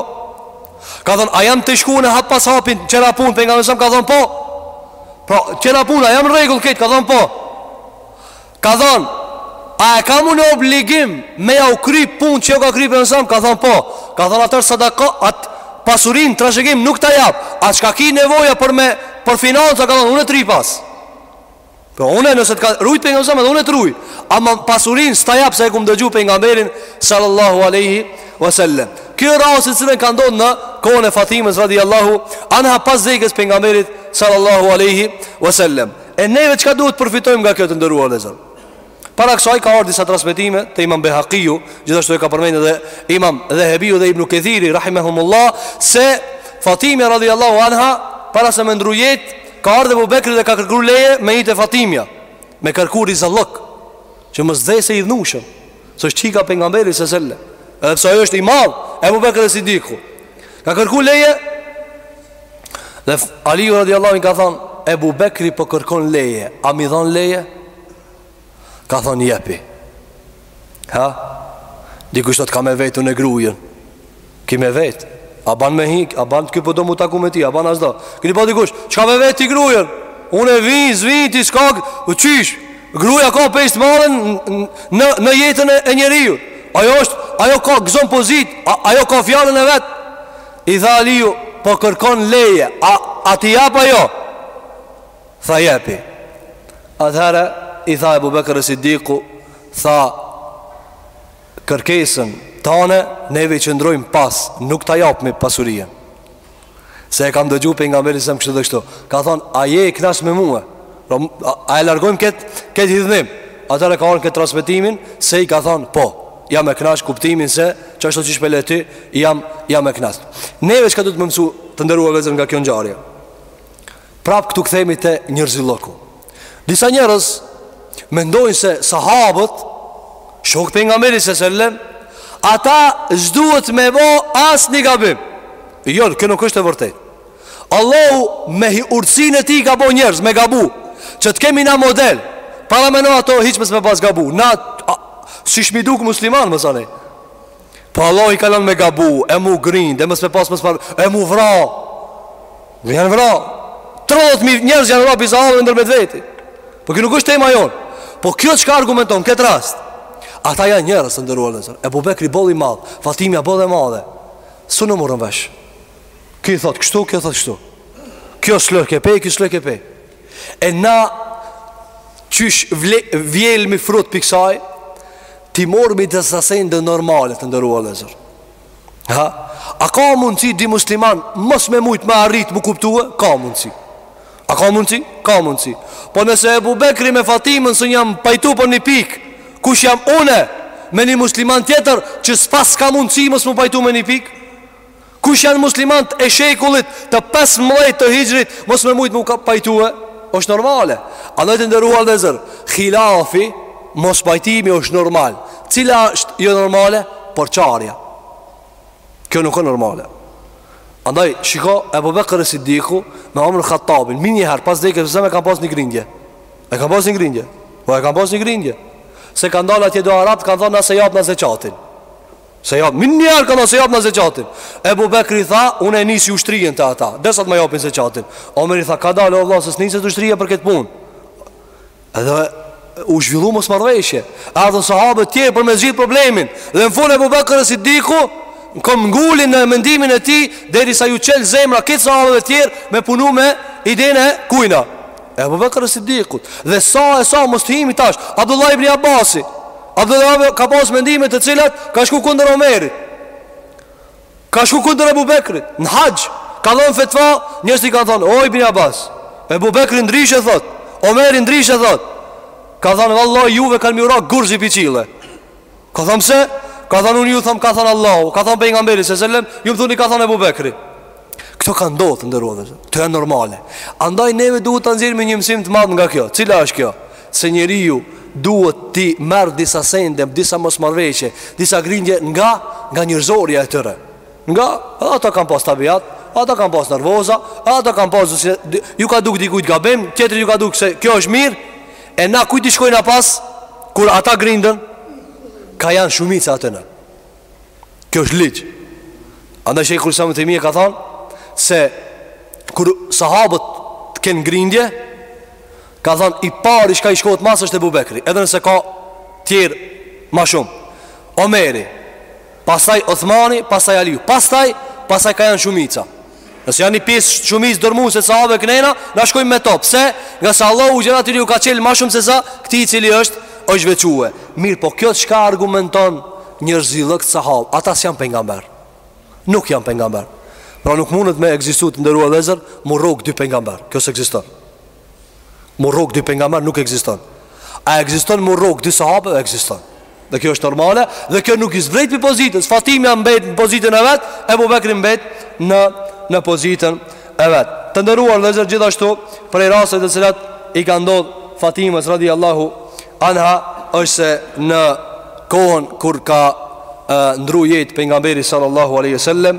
Ka thënë, a jam tu shku në hap pas hapi n'qeta punë, Pejgamberit se sellem? Ka thënë, po Pra, qeta punë, a jam n'rregull këtu? Ka thënë, po Ka thënë, a e kam unë obligim Me jau kry punët çka jau ka kry Pejgamberi sellem? Ka thënë, po Ka thënë, atëherë sadaka Atë pasurinë, trashëgim, nuk ta jap A çka ki nevoja për me Për financa, ka thënë, unë t'rri pas Po unë nëse të ka rujt Pejgamberi selem edhe unë të ruj Ama pasurinë s'ta jap se e kum dëgju Pejgamberin Sallallahu aleyhi wasallam Kjo rast të cilën ka ndodh në kohën e Fatimes radiallahu Anha pas vdekës Pejgamberit Sallallahu aleyhi wasallam E neve çka duhet t' përfitojmë nga kjo të nderuar vllezër Para kësaj ka ardhur disa transmetime te Imam Bejhakiu, gjithashtu e ka përmendur edhe Imam Dhehebiu dhe Ibn Kethiri rahimahumullah se Fatimja radhiyallahu anha para se me ndru jetë ka ardhur Ebu Bekri dhe ka kërkuar leje me hi te Fatimja, me kërkuar rizallok që mos des e idhnushme, se është çika e pejgamberit sallallahu alaihi wasallam. Edhe pse ai është i madh, Ebu Bekri Siddiku. Ka kërkuar leje dhe Aliu radhiyallahu anhu i ka thënë Ebu Bekri po kërkon leje, a me i dhon leje? Ka thonë jepi Ha? Dikush thotë ka me vet unë grujën Ki me vet A ban me hi, a ban ky po do m'u taku me ty A ban a s'do Keni pa dikush, çka me vet ti grujën Unë e vi, s'vi, ti s'ka U qysh Gruja ka peshë t'madhe në, në jetën e njeriut Ajo është, ajo ka gëzon pozitë a, Ajo ka fjalën e vet I tha Aliu, po kërkon leje A, a t'i jap a jo Tha jepi Atëherë i tha Ebu Bekër es-Sidiku Tha Kërkesën tane Neve i qëndrojmë pas Nuk ta japmi pasurinë Se e kam dëgju pejgamberin sallallahu alajhi wasallam kështu dhe kështu Ka thonë A je i knaqt me mue pra, A e largojmë këtë kët hidhnim Atëherë ka ardh n'këtë transmetimin Se i ka thonë po Jam e knaqt n'kuptimin se qashtu qysh p'e le ti Jam, jam e knaqt Neve çka duhet me msu Të nderuar vëllezër nga kjo ngjarje Prap këtu kthehemi te njerëzilloku. Disa njerëz mendojnë se sahabët shokët e pejgamberit sallallahu alajhi wasallam ata s'duhet me bo asnjë gabim. Jo, kjo nuk është e vërtetë. Allahu me hi urtësinë e tij i ka bo njerëz me gabu Që të kemi na model Paramendo ata hiç mos me pas gabu Na, a, s'ishmi duk musliman më sani Po Allahi i ka lon me gabu E m'u grind E mos me pas mos me E m'u vra E janë vra 30.000 njerëz janë vra pi sahabëve ndërmjet veti Po kjo nuk është tema jonë Po kjo çka argumenton këtë rast Ata janë njerëz të nderuar vëllezër Ebu Bekri boll i madh Fatimja boll e madhe S'un u murrën vesh Kjo i thotë kështu Kjo i thotë kështu Kjo s'lshojke pe Kjo s'lshojke pe E na qysh vje, vjelmi frut pi kësaj, t'i marrmi disa sende normale të nderuar vëllezër. Ha? A ka mundësi dy musliman mos me mujtë me arritë m'u kuptue? Ka mundësi. A ka mundësi? Ka mundësi. Po nëse Ebu Bekri me Fatimën s'un jan pajtu për një pikë, kush jam une me një musliman tjetër që s'paska mundësi mos m'u pajtu me një pikë? Kush janë muslimant e shekullit të 15 të hixhrit Mos me mujtë mu pajtue është normale Andaj të nderuar vëllezër Khilafi Mos pajtimi është normal Cila është jo normale Përçarja Kjo nuk është normale Andaj shiko Ebu Bekër es-Siddiku Me Omer Khattabin Menjëherë pas vdekjes e kanë pas një grindje E kanë pas një grindje Po e kanë pas një grindje Se kanë dalë atje do arabë Kanë thonë na s'e japim na zeqatin S'e jap, menjëherë ka na s'e japim na zeqatin Ebu Bekri tha, unë e nisi ushtrinë te ata Derisa t'ma japin zeqatin Omer i tha, kadalë o vlla, se s'niset ushtria për këtë punë Edhe u zhvillu mosmarrëveshje Ardhën sahabët tjerë për me zgjidh problemin Dhe në fun Ebu Bekër es-Siddiku këmbënguli në mendimin e tij Derisa ju çel zemra krejt sahabëve tjerë Me punu me idenë e kujna E Ebu Bekër es-Siddikut Dhe sa e sa mos të himi tash Abdullah ibn Abasi Abdullah ka pas mendime të cilat Ka shku kundër Omerit Ka shku kundër Ebu Bekrit Në haxh Ka dhënë fetva Njerëzit i kanë thonë O ibn Abas Ebu Bekri ndryshe thotë Omeri ndryshe thotë Ka thonë Vallaj juve kanë m'ju ra gurzit pi qiellit Ka thënë pse? Ka thënë unë ju them ka thënë Allahu, ka thënë pejgamberi se sellem, ju më thoni ka thënë Ebu Bekri. Këto ka ndodhur të nderuar vëllezër. Këto janë normale. Andaj neve duhet ta nxjerrim një mësim të madh nga kjo. Cila është kjo? Se njeriu duhet t'i merr disa sende, disa mosmarrëveshje, disa grindje nga nga njerëzorja e tyre. Nga edhe ata kanë pas tabiat, edhe ata kanë pas nervoza, edhe ata kanë pas se ju ka duk dikujt gabim, tjetrit ju ka duk se kjo është mirë. E na kujt i shkojmë na pas kur ata grinden? Ka janë shumica atyna. Kjo është ligj. Andaj Shejhul Islam Tejmije ka thënë se kur sahabët të kenë grindje, ka thënë i pari çka i shkohet mas është Ebu Bekri, edhe nëse ka tjerë më shumë. Omeri, Pastaj Uthmani, pastaj Aliu. Pastaj, pastaj ka janë shumica. Nëse janë një pjesë shumicë dërmuese sahabe knena, na shkojmë me to. Pse? Nga se Allahu xhele atyre ju ka çel më shumë se sa këtij i cili është është veçue. Mirëpo kjo çka argumenton njerëzillëk t'sahabve, ata s'janë pejgamber. Nuk janë pejgamber. Pra nuk mundet me ekzistuar të nderuar vëllezër, mu rrok dy pejgamber. Kjo s'ekziston. Mu rrok dy pejgamber nuk ekziston A ekziston mu rrok dy sahabe e ekziston Dhe kjo është normale Dhe kjo nuk i zbret prej pozitës Fatimja mbet në pozitën e vet Ebu Bekri mbet në, në pozitën e vet Të nderuar vëllezër gjithashtu Prej rasteve të cilat i ka ndodh Fatimës radi Allahu Anha është se në kohën kur ka e, ndrru jetë Pejgamberi sallallahu aleyhi sallem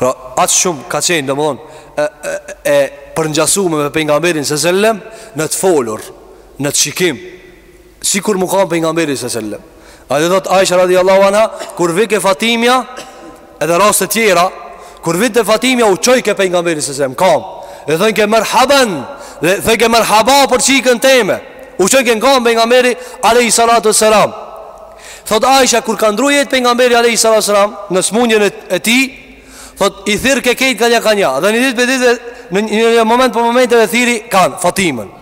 Pra aq shumë ka qenë domethënë E, e, e përngjashme me pejgamberin se sellem Në të folur Në të shikim Sikur me kanë pejgamberi se sellem Edhe thotë Aisha radiallahu anha Kur vike Fatimja Edhe raste tjera Kur vike Fatimja u çojke pejgamberi se sellem n'kam Dhe thojke merhaban Dhe thojke merhaba për çikën teme U çojke në kam pejgamberi Alejhi salatu selam Thot Aisha kur ka ndrru jetë pejgamberi alayhi salatu wasalam në smundjen e, e tij, thot i thirrke krejt ka nja ka nja. Dhe një ditë prej ditëve në një, një moment prej momenteve e thirri kan Fatimën.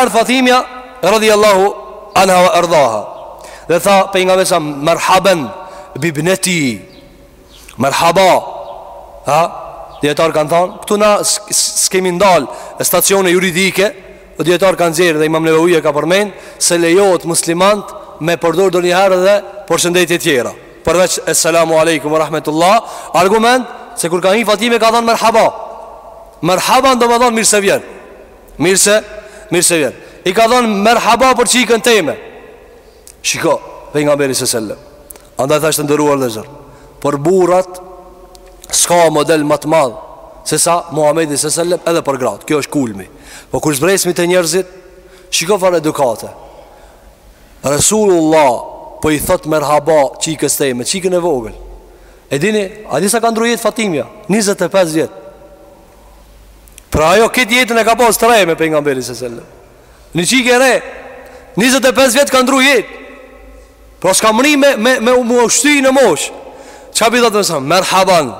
Erdh Fatimja radhiyallahu anha wa ardaha. Dhe tha pejgamberi sa marhaban bibnati. Merhaba Ha Dijetarë kanë thanë Këtu na s'kemi ndal Stacione juridike Dhe dijetarë kanë nxjerrë Dhe imam Neveviu ka përmend Se lejohet muslimanit Me përdur donjëherë edhe përshëndetje tjera Përveç esselamu alejkum Rahmetullah Argument Se kur ka hi Fatimja ka thanë Merhaba Merhaba domethanë Mirë se vjen Mirë se Mirë se vjen I ka thanë Merhaba për çikën teme Shiko Pejgamberi se sellem Andaj thashë të nderuar vllezër Për burrat S'ka model më të madh Sesa Muhammedi së sellem edhe për gratë Kjo është kulmi Po kur zbresmi te njerëzit Shiko çfarë edukate Resulullah Po i thot merhaba çikës teme çikën e vogël E dini A di sa ka ndrru jetë Fatimja 25 vjet Pra ajo këtë jetën e ka pas të re me Pejgamberin së sellem Një çikë e re 25 vjet ka ndrru jetë Pra s'ka mrri me, me, me u shty në moshë Ça p'i thotë nësëm, merhaban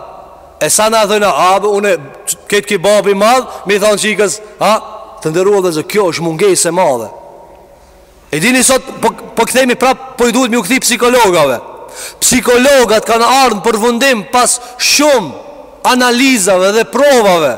E sa na thojna, a be, unë Ketë ki babi i madh, me i thanë çikës A, të nderuar vllezër, kjo është mungesë e madhe E dini sot, po, po, po po kthejmi prap Po po i duhet m'iu kthy psikologave Psikologat kanë ardhë në përfundim Pas shumë analizave dhe provave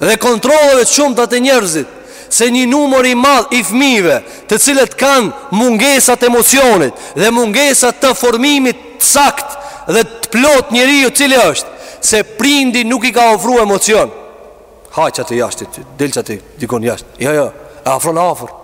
dhe kontrolleve të shumta te njerëzit se një numër i madh i fëmijëve, të cilët kanë mungesa të emocionit dhe mungesa të formimit të saktë dhe të plotë njeriu i cili është, se prindi nuk i ka ofru emocion. Hajt qaty jashtë, del qaty, dikun jashtë. Jo, jo, e afron afër.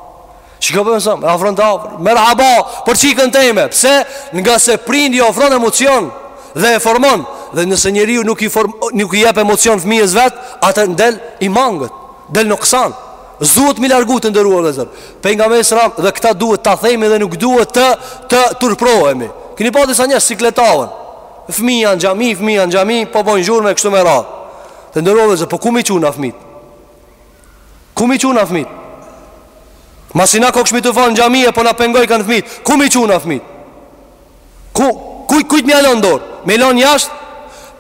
Që ka bëjmë sëmë, e afronte afër Merhaba, për çikën teme Pse ngase prindi i ofron emocion Dhe e formon Dhe nëse njeriu nuk i, form, nuk i jep emocion fëmijës vet Atëherë del i mangët Del noksan S'duhet me i largu të nderuar vllezër Pejgamberi selam dhe këta duhet ta themi dhe nuk duhet të, të turpërohemi Keni pa disa njerëz sikletaven Fëmija në xhami, fëmija në xhami Po po bojnë zhurmë e kështu me radhë Të nderuar vllezër, po ku me i çu na fëmijt Ku m'i çu na fmit Masi na kokshmi tu falë në xhami e po na pengojkan fmit Ku m'i çu na fmit Ku, kuj, kujt m'ia lon dor M'i lon jasht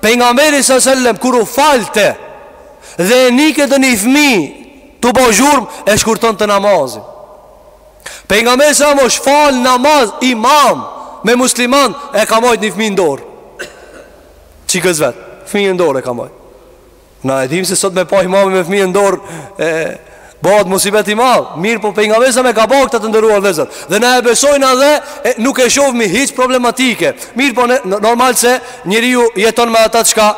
Pejgamberi sallallahu alejhi ve sellem kur u falte Dhe e nike ndonjë fmi Tu bo zhurm e shkurtonte namazin Pejgamberi asm është falë namaz imam Me musliman e ka mojt një fmi në dor Çikën e vet Fmi në dor e ka mojt Na e dim se sot me pa imami me fëmijë n'dorë bëhet musibet i madh. Mirëpo pejgamberi asm e ka bo këtë të nderuar vllezër. Dhe na e besojmë edhe e, nuk e shohmi hiç problematike. Mirëpo ne, normal se njeriu jeton me ata çka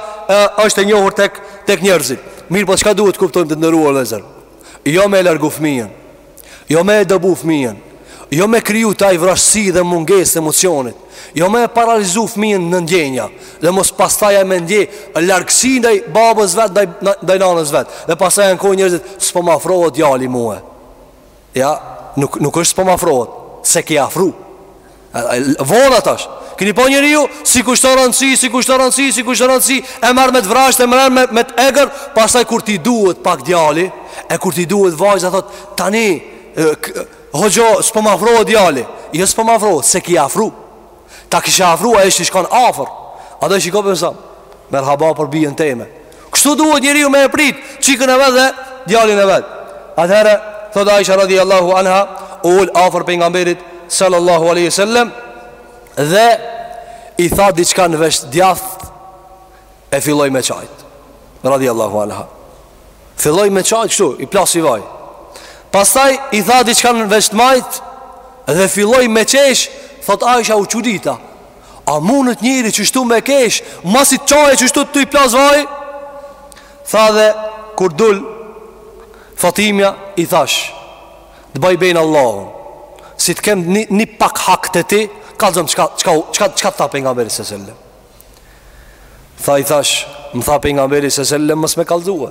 është e njohur tek tek njerëzit. Mirëpo çka duhet të kuptojmë të nderuar vllezër? Jo me e largu fëmijën. Jo me e dëbu fëmijën Jo me kriju te ai vrazhdësi dhe mungesë emocionit Jo me e paralizu fëmijën në ndjenja Dhe mos pastaj me ndje Largësi ndaj babës vet Ndaj, ndaj nanës vet Dhe pastaj ankohen njerëzit S'po m'afrohet djali mue Ja, nuk, nuk është s'po m'afrohet S'e ke afru Vona tash Keni pa njeriu S'i kushton rëndësi S'i kushton rëndësi S'i kushton rëndësi E marrë me të vrazhdë E marrë me, me të egrë Pastaj kur t'i duhet pak djali E kur t'i duhet vajza thot Tani Hoxho S'po m'afrohet djali Jo s'po m'afrohet S'e ki afru Ta kishe afru Ai ish t'i shkon afer Edhe shiko pejgamberi asm Merhaba për bijën teme Kështu duhet njeriu me e prit çikën e vet dhe djalin e vet. Atëherë thot Aisha radhiyallahu anha, u ul afër pejgamberit sallallahu alaihi wasallam dhe i tha diçka në vesh t'djathtë e filloi me qajt. Radhiyallahu anha. Filloi me qajt kështu, i plasi vaji. Pastaj i tha diçka në vesh t'majtë dhe filloi me qesh, thot Aisha u çudita. A mundet njeri qeshtu me kesh Masi t'qaj qeshtu tu i plas vaji Tha edhe kur dul Fatimja i thash Të baj be n'Allahun Si të kam një, një pak hak te ti Kallzom çka, çka, çka, çka të tha pejgamberi sallallahu alejhi ve sellem Tha i thash Më tha pejgamberi sallallahu alejhi ve sellem Mos me kallzue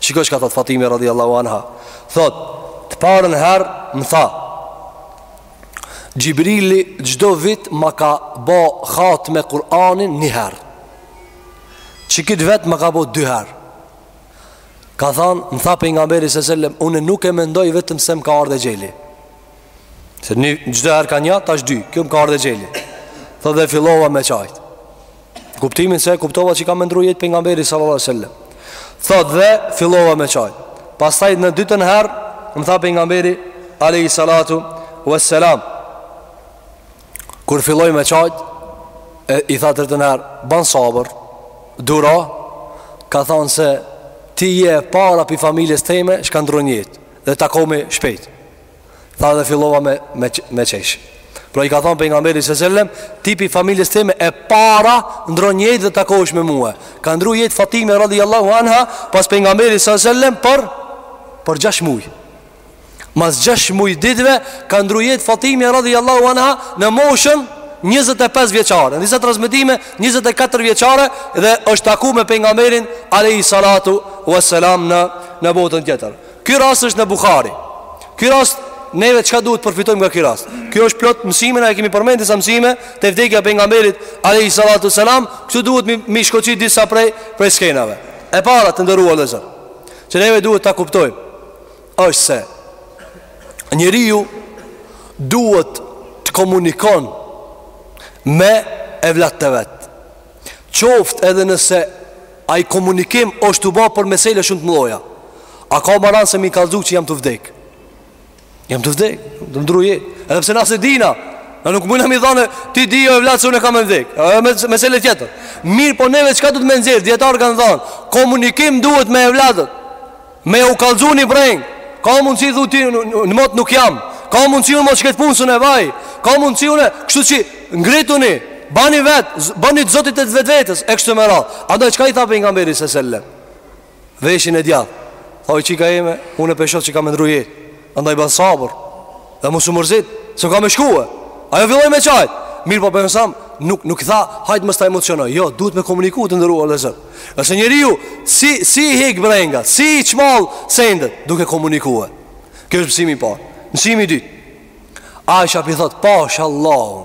Shiko çka thot Fatime radhiyallahu anha, thot, të parën herë më tha, Xhibrili çdo vit ma ka bo hatme Kur'anin një herë, qikët vit ma ka bo dy herë. Ka than, më tha pejgamberi sallallahu alejhi ve sellem, une nuk e mendoj vetëm se më ka ardh exheli. Se çdo herë ka një, tash dy, kjo më ka ardh exheli. Thot dhe fillova me qajtë. Kuptimin se kuptova që ka me ndrru jetë pejgamberi sallallahu alejhi sellem Thot dhe fillova me qaj Pastaj në të dytën her Më tha pejgamberi Alejhi salatu Vesselam Kur filloi me qajt I tha të dytën her Ban sabër Duro Ka thonë se Ti je e para pi familjes teme Çka ndrron jetë Dhe takomi shpejt Tha dhe fillova me, me, me qesh Pra i ka thonë pejgamberi se sellem Ti pi familjes teme e para Ndrron jetë dhe takohesh me mue Ka ndrru jetë Fatime radiallahu anha Pas pejgamberit se sellem Për, për gjash muj Mas gjash muj ditve Ka ndrru jetë Fatime radiallahu anha Në moshën 25 vjeçare Në disa transmetime 24 vjeçare Dhe është taku me pejgamberin Alejhi salatu Vesselam në, në botën tjetër Ky rast është në Buhari. Ky rast neve çka duhet të përfitojmë nga ky rast? Ky është plot mësime, na e kemi përmend disa mësime te vdekja e pejgamberit alejhi salatu vesselam, këtu duhet mi, mi shkoqit disa prej prej skenave. E para të nderuar vllezër. Që neve duhet ta kuptojmë është se njeriu duhet të komunikon me evlatët e vet. Qoftë edhe nëse ai komunikim është tu u ba për mesele shumë të mdhaja. A ka ma ranë se mi kallzu që jam tu vdek. Jam tu vdek, tu ndrru jetë. Edhe pse na s'e dina, na nuk mujna mi thanë, ti dije o evlat se unë kam me vdek. Mesele tjetër. Mirëpo neve çka duhet me nxjerr, dijetarët kanë thanë, komunikim duhet me evlatët. Me u kallzu një brengë Ka mundësi edhe un ti në mot nuk jam Ka mundësi unë mo që këtë punë s'un e baj Ka mundësi unë kështu që ngrituni Bani vetë, bani të zotët e vetvetes E kështu me radhë Andaj çka i tha pejgamberi se sellem Veshin e djathtë Tha oj çika ime, unë e pe shof që kam me ndrru jetë Andaj ban sabër Dhe mos u mërzit Se ka me shkue Ajo filloi me qajt Mirëpo pejgamberi se sellem Nuk, nuk tha Hajt mos ta emocionoj Jo, duhet me komuniku të nderuar vllezër E se njeriu Si, si i hek brenga Si i çmall sendet Duke komunikue Kjo është mësimi i parë Mësimi i dytë Aisha pi thot Pasha Allahun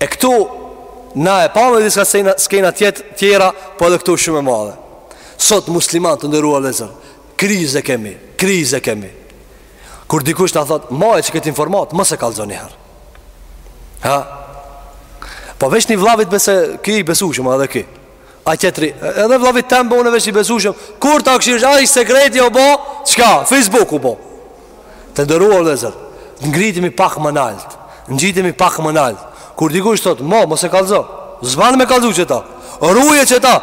E këtu na e pamë disa skena, skena tjet, tjera, po edhe këtu shumë e madhe. Sot musliman të nderuar vllezër, krizë kemi, krizë kemi. Kur dikush ta thot, maje që këtë informatë, mos e kallzo njëherë. Ha? Po veç një vllavit besë, ky i besueshëm edhe ky. Ai tjetri, edhe vllavit tem po unë veç i besueshëm Kur ta kshyr, ai sekreti u bo Çka, Facebook u bo Të nderuar vllezër Ngritemi pak ma nalt Ngritemi pak ma nalt Kur dikush thot, mo, mos e kallzo S'ban me kallzu qeta Ruje qeta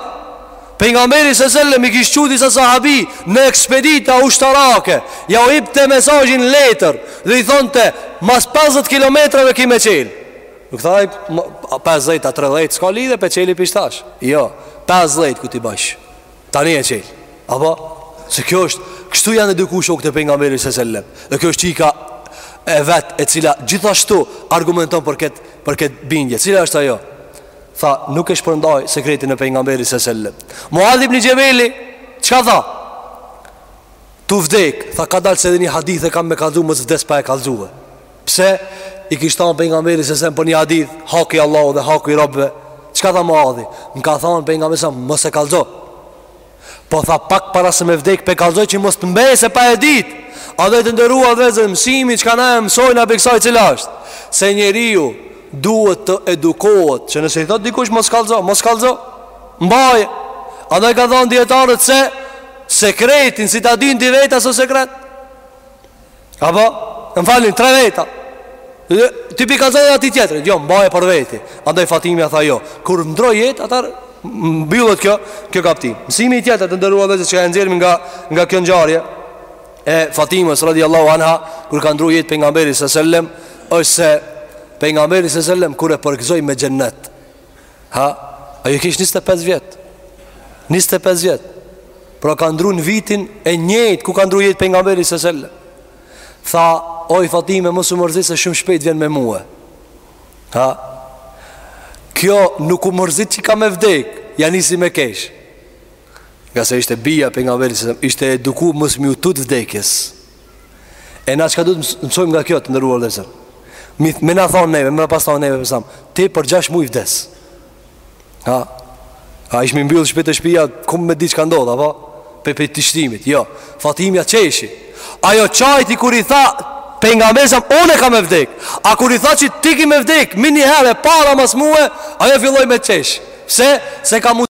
Pejgamberi se sellem i kish çu disa sahabi Në ekspedita ushtarake Jau ipte mesazhin letër Dhe i thonte Mas 50 kilometrave ki me çelë Nuk tha ai 50 a 30, s'ka lidhje pe qeli pishtash. Jo, 50 kur t'i bësh. Tani e qel. Apo se kjo është, kështu janë eduku shokët e pejgamberit sallallahu alajhi wasallam. Dhe kjo është çika e vet e cila gjithashtu argumenton për këtë për këtë bindje. Cila është ajo? Tha, nuk e shpërndaj sekretin e pejgamberit sallallahu alajhi wasallam. Muadh ibn Xhebeli, çka tha? Tu vdek, tha kadal se edhe një hadith e kam me kalzu mos të vdes pa e kalzue. Pse i kish thanë pejgamberi sallallahu alajhi wasallam për një hadith Haku i Allahut dhe haku i robëve Çka tha Muadhi? Më ka thanë pejgamberi mos e kalzo Po tha pak para se me vdek pe kalzoj që mos të mbesë pa e dit Andaj të nderuar vllezër mësimi Çka na e mësojmë na prej kësaj cila është Se njeriu duhet të edukohet Që nëse i thotë dikush mos kalzo Mos kalzo Mbaje Andaj kanë thanë dijetarët se Sekretin si ta dinë dy veta s'o sekret Apo, më falni, tre veta Dhe ti pi kalzon edhe atij tjetrit Jo, mbaje për veti Andaj Fatimja tha jo Kur ndrroi jetë, atëherë Mbyllet kjo, kjo kaptinë Mësimi tjetër të nderuar vllezër çka nxjerrim nga, nga kjo ngjarje E Fatimes, radiallahu anha Kur ka ndru jetë pejgamberi sallallahu alajhi wasallam është se Pejgamberi sallallahu alajhi wasallam Kur e përgëzoi me xhennet Ha, ajo i kish 25 vjet. 25 vjet. Pra ka ndru në vitin e njëjtë kur ka ndru jetë pejgamberi sallallahu alajhi wasallam. Tha, oj Fatime, mos u mërzit se shumë shpejt vjen me mua. Ha. Kjo nuk u mërzit që ka me vdek, ja nisi me kesh. Ngase ishte bija e pejgamberit sallallahu alajhi wasallam, ishte eduku mos me iu tut vdekjes. E na çka duhet të mësojmë nga kjo të nderuar vllezër Me, me na thonë neve, me pas thonë neve pejgamberi sallallahu alajhi wasallam Ti për gjashtë muj vdes Ha A ishmi mbyllë shpejt te shpia Ku me di çka ndodh a, po Pe pe trishtimit, jo Fatimja qeshi Ajo qajti kur i tha Pejgamberi sallallahu alajhi wasallam, une kam me vdek A kur i tha që ti ki me vdek Meniherë, e para mas mue Ajo filloi me qesh Se, se ka mu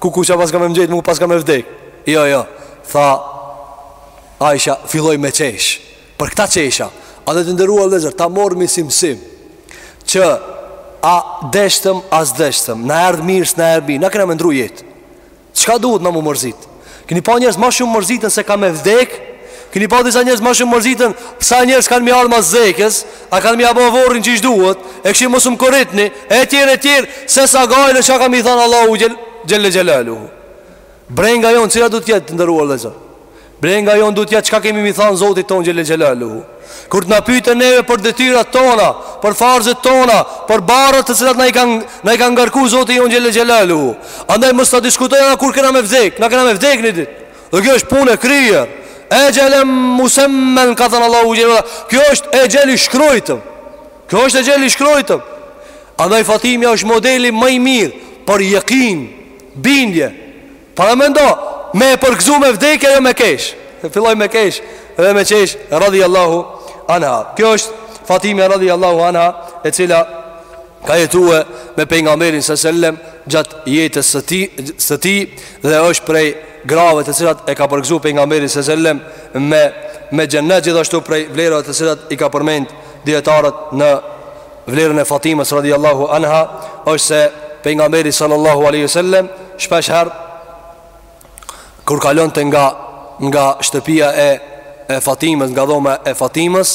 Kuku ça paska me m'gjet mu paska me vdek Jo jo Tha Aisha filloi me qesh Për këta qesha Andaj të nderuar vllezër Ta morrmi si mësim Që A deshtëm A s'deshtëm Na erdh mirë s'na erdh mirë Na kena me ndru jetë Çka duhet na mu mërzit Keni pa njerëz ma shumë mërziten se ka me vdek Keni pa disa njerëz ma shumë mërziten Sa njerëz kanë mi ardh mas vdekjes A kanë me ja bo vorrin qysh duhet E kshyr mos um koritni E tjerë e tjerë Sesa gajle çka kam mi thanë Allahut xhel, xhelle xhelaluhu Brenga jonë cila duhet të jetë të nderuar vllezër Brenga jonë duhet të jetë çka kemi mi thanë Zotit tonë xhelle xhelaluhu Kur të na pytë neve për detyrat tona Për farzet tona Për barrët të cilat na i kanë Na i kanë ngarku Zoti jonë xhelle xhelaluhu Andaj mos ta diskutojmë kur kena me vdek Na kena me vdek një ditë Dhe kjo është punë e kryer. Exhelen musemmen ka thënë Allahu xhelalu. Kjo është exhel i shkruajtur. Kjo është exhel i shkruajtur. Andaj Fatimja është modeli ma i mirë për jekin, bindje. Paramendo, me e përgëzu me vdekje ajo me kesh. Filloj me kesh dhe me qesh radhiyallahu anha. Kjo është Fatimja radhiyallahu anha e cila ka jetue me pejgamberin sa selam gjatë jetës së tij së tij dhe është prej grave të cilat e ka përgëzu pejgamberi sa selam me me xhennet gjithashtu prej vlerave të cilat i ka përmend dietarët në vlerën e Fatimës radhiyallahu anha është se pejgamberi sallallahu alaihi wasallam shpesh herë kur kalonte nga nga shtëpia e e Fatimës nga dhoma e Fatimës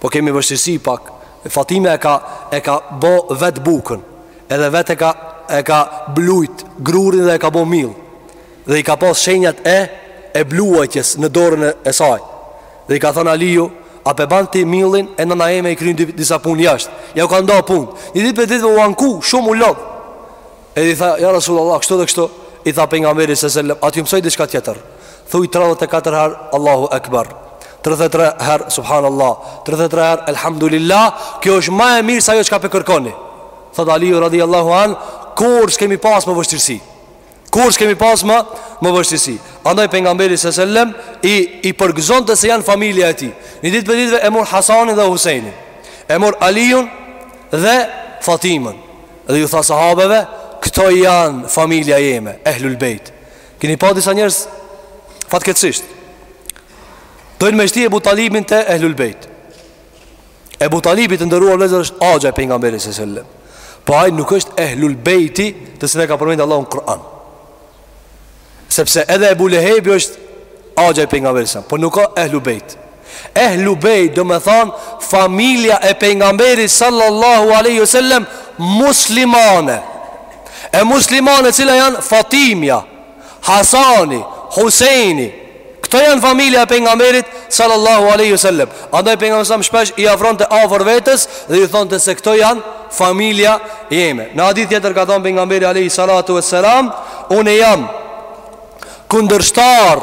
Po kemi vështirësi pak. Fatimja e ka e ka bo vet bukën. Edhe vet e ka e ka blujt grurin dhe e ka bo mill. Dhe i ka pas shenjat e e bluajtjes në dorën e saj. Dhe i ka thënë Aliu, a pe ban ti millin e nana jeme i kryen disa punë jashtë. Ja u ka nda punë. Një ditë prej ditëve u anku, shumë u lodh. Edhe i tha, ja Rasul Allah, kështu dhe kështu, i tha pejgamberi se sellem, a t'ju mësoj diçka tjetër. Thuj 34 herë, Allahu Ekber, 33 herë, Subhanallah, 33 herë, Elhamdulillah, kjo është ma e mirë se ajo çka pe kërkoni. Thotë Aliju radhi Allahu anhu, kurrë s'kemi pas më vështirësi. Kurrë s'kemi pas më, më vështirësi. Andaj pejgamberi se sellem, i, i përgëzonte se janë familja e tij. Një ditë prej ditëve e mor Hasanin dhe Huseinin. E mor Alijun dhe Fatimën. Dhe ju tha sahabeve, këto janë familja jeme, ehlul bejt. Keni pa disa njerëz fatkeqësisht. Dojnë me shti Ebu Talibin te ehlul bejt. Ebu Talibi të nderuar vëllezër është axha i pejgamberit se sellem. Po ai nuk është ehlul bejti të cilin e ka përmend Allahu në Kur'an. Sepse edhe Ebu Lehebi është axha i pejgamberit sa Por nuk ka ehlu bejt Ehlu bejt domethan Familja e pejgamberit sallallahu aleyhi sallem Muslimane E muslimane cila janë Fatimja Hasani Husejni Këto janë familja e pejgamberit sallallahu aleyhi sallem Andaj pejgamberi sallam shpesh i afronte afër vetes dhe ju thonte se këto janë familja jeme Në hadith tjetër ka thonë pejgamberi aleyhi salatu ve sallam Unë jam kundërshtar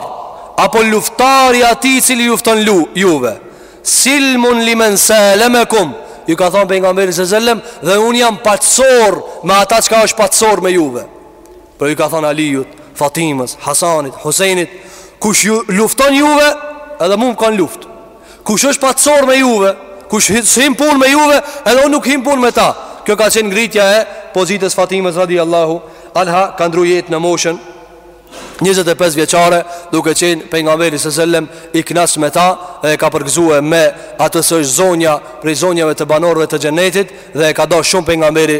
apo luftar i atij cili jufton lu, juve Silmun li men salemekum Ju ka thonë pejgamberi sallam dhe unë jam paqësor me ata çka është paqësor me juve Po i ka thënë Aliut, Fatimës, Hasanit, Husejnit, kush ju lufton juve, edhe mu m'ka n'luft. Kush është paqsor me juve, kush s'hin n'pun me juve, edhe unë nuk hi n'pun me ta. Kjo ka qenë ngritja e pozitës Fatimës radiallahu anha ka ndru jetë në moshën 25 vjeçare duke qenë Pejgamberi alejhi selam i knas me ta dhe e ka përgzue me atë se është zonja prej zonjave të banorve të xhenetit dhe e ka dasht shumë Pejgamberi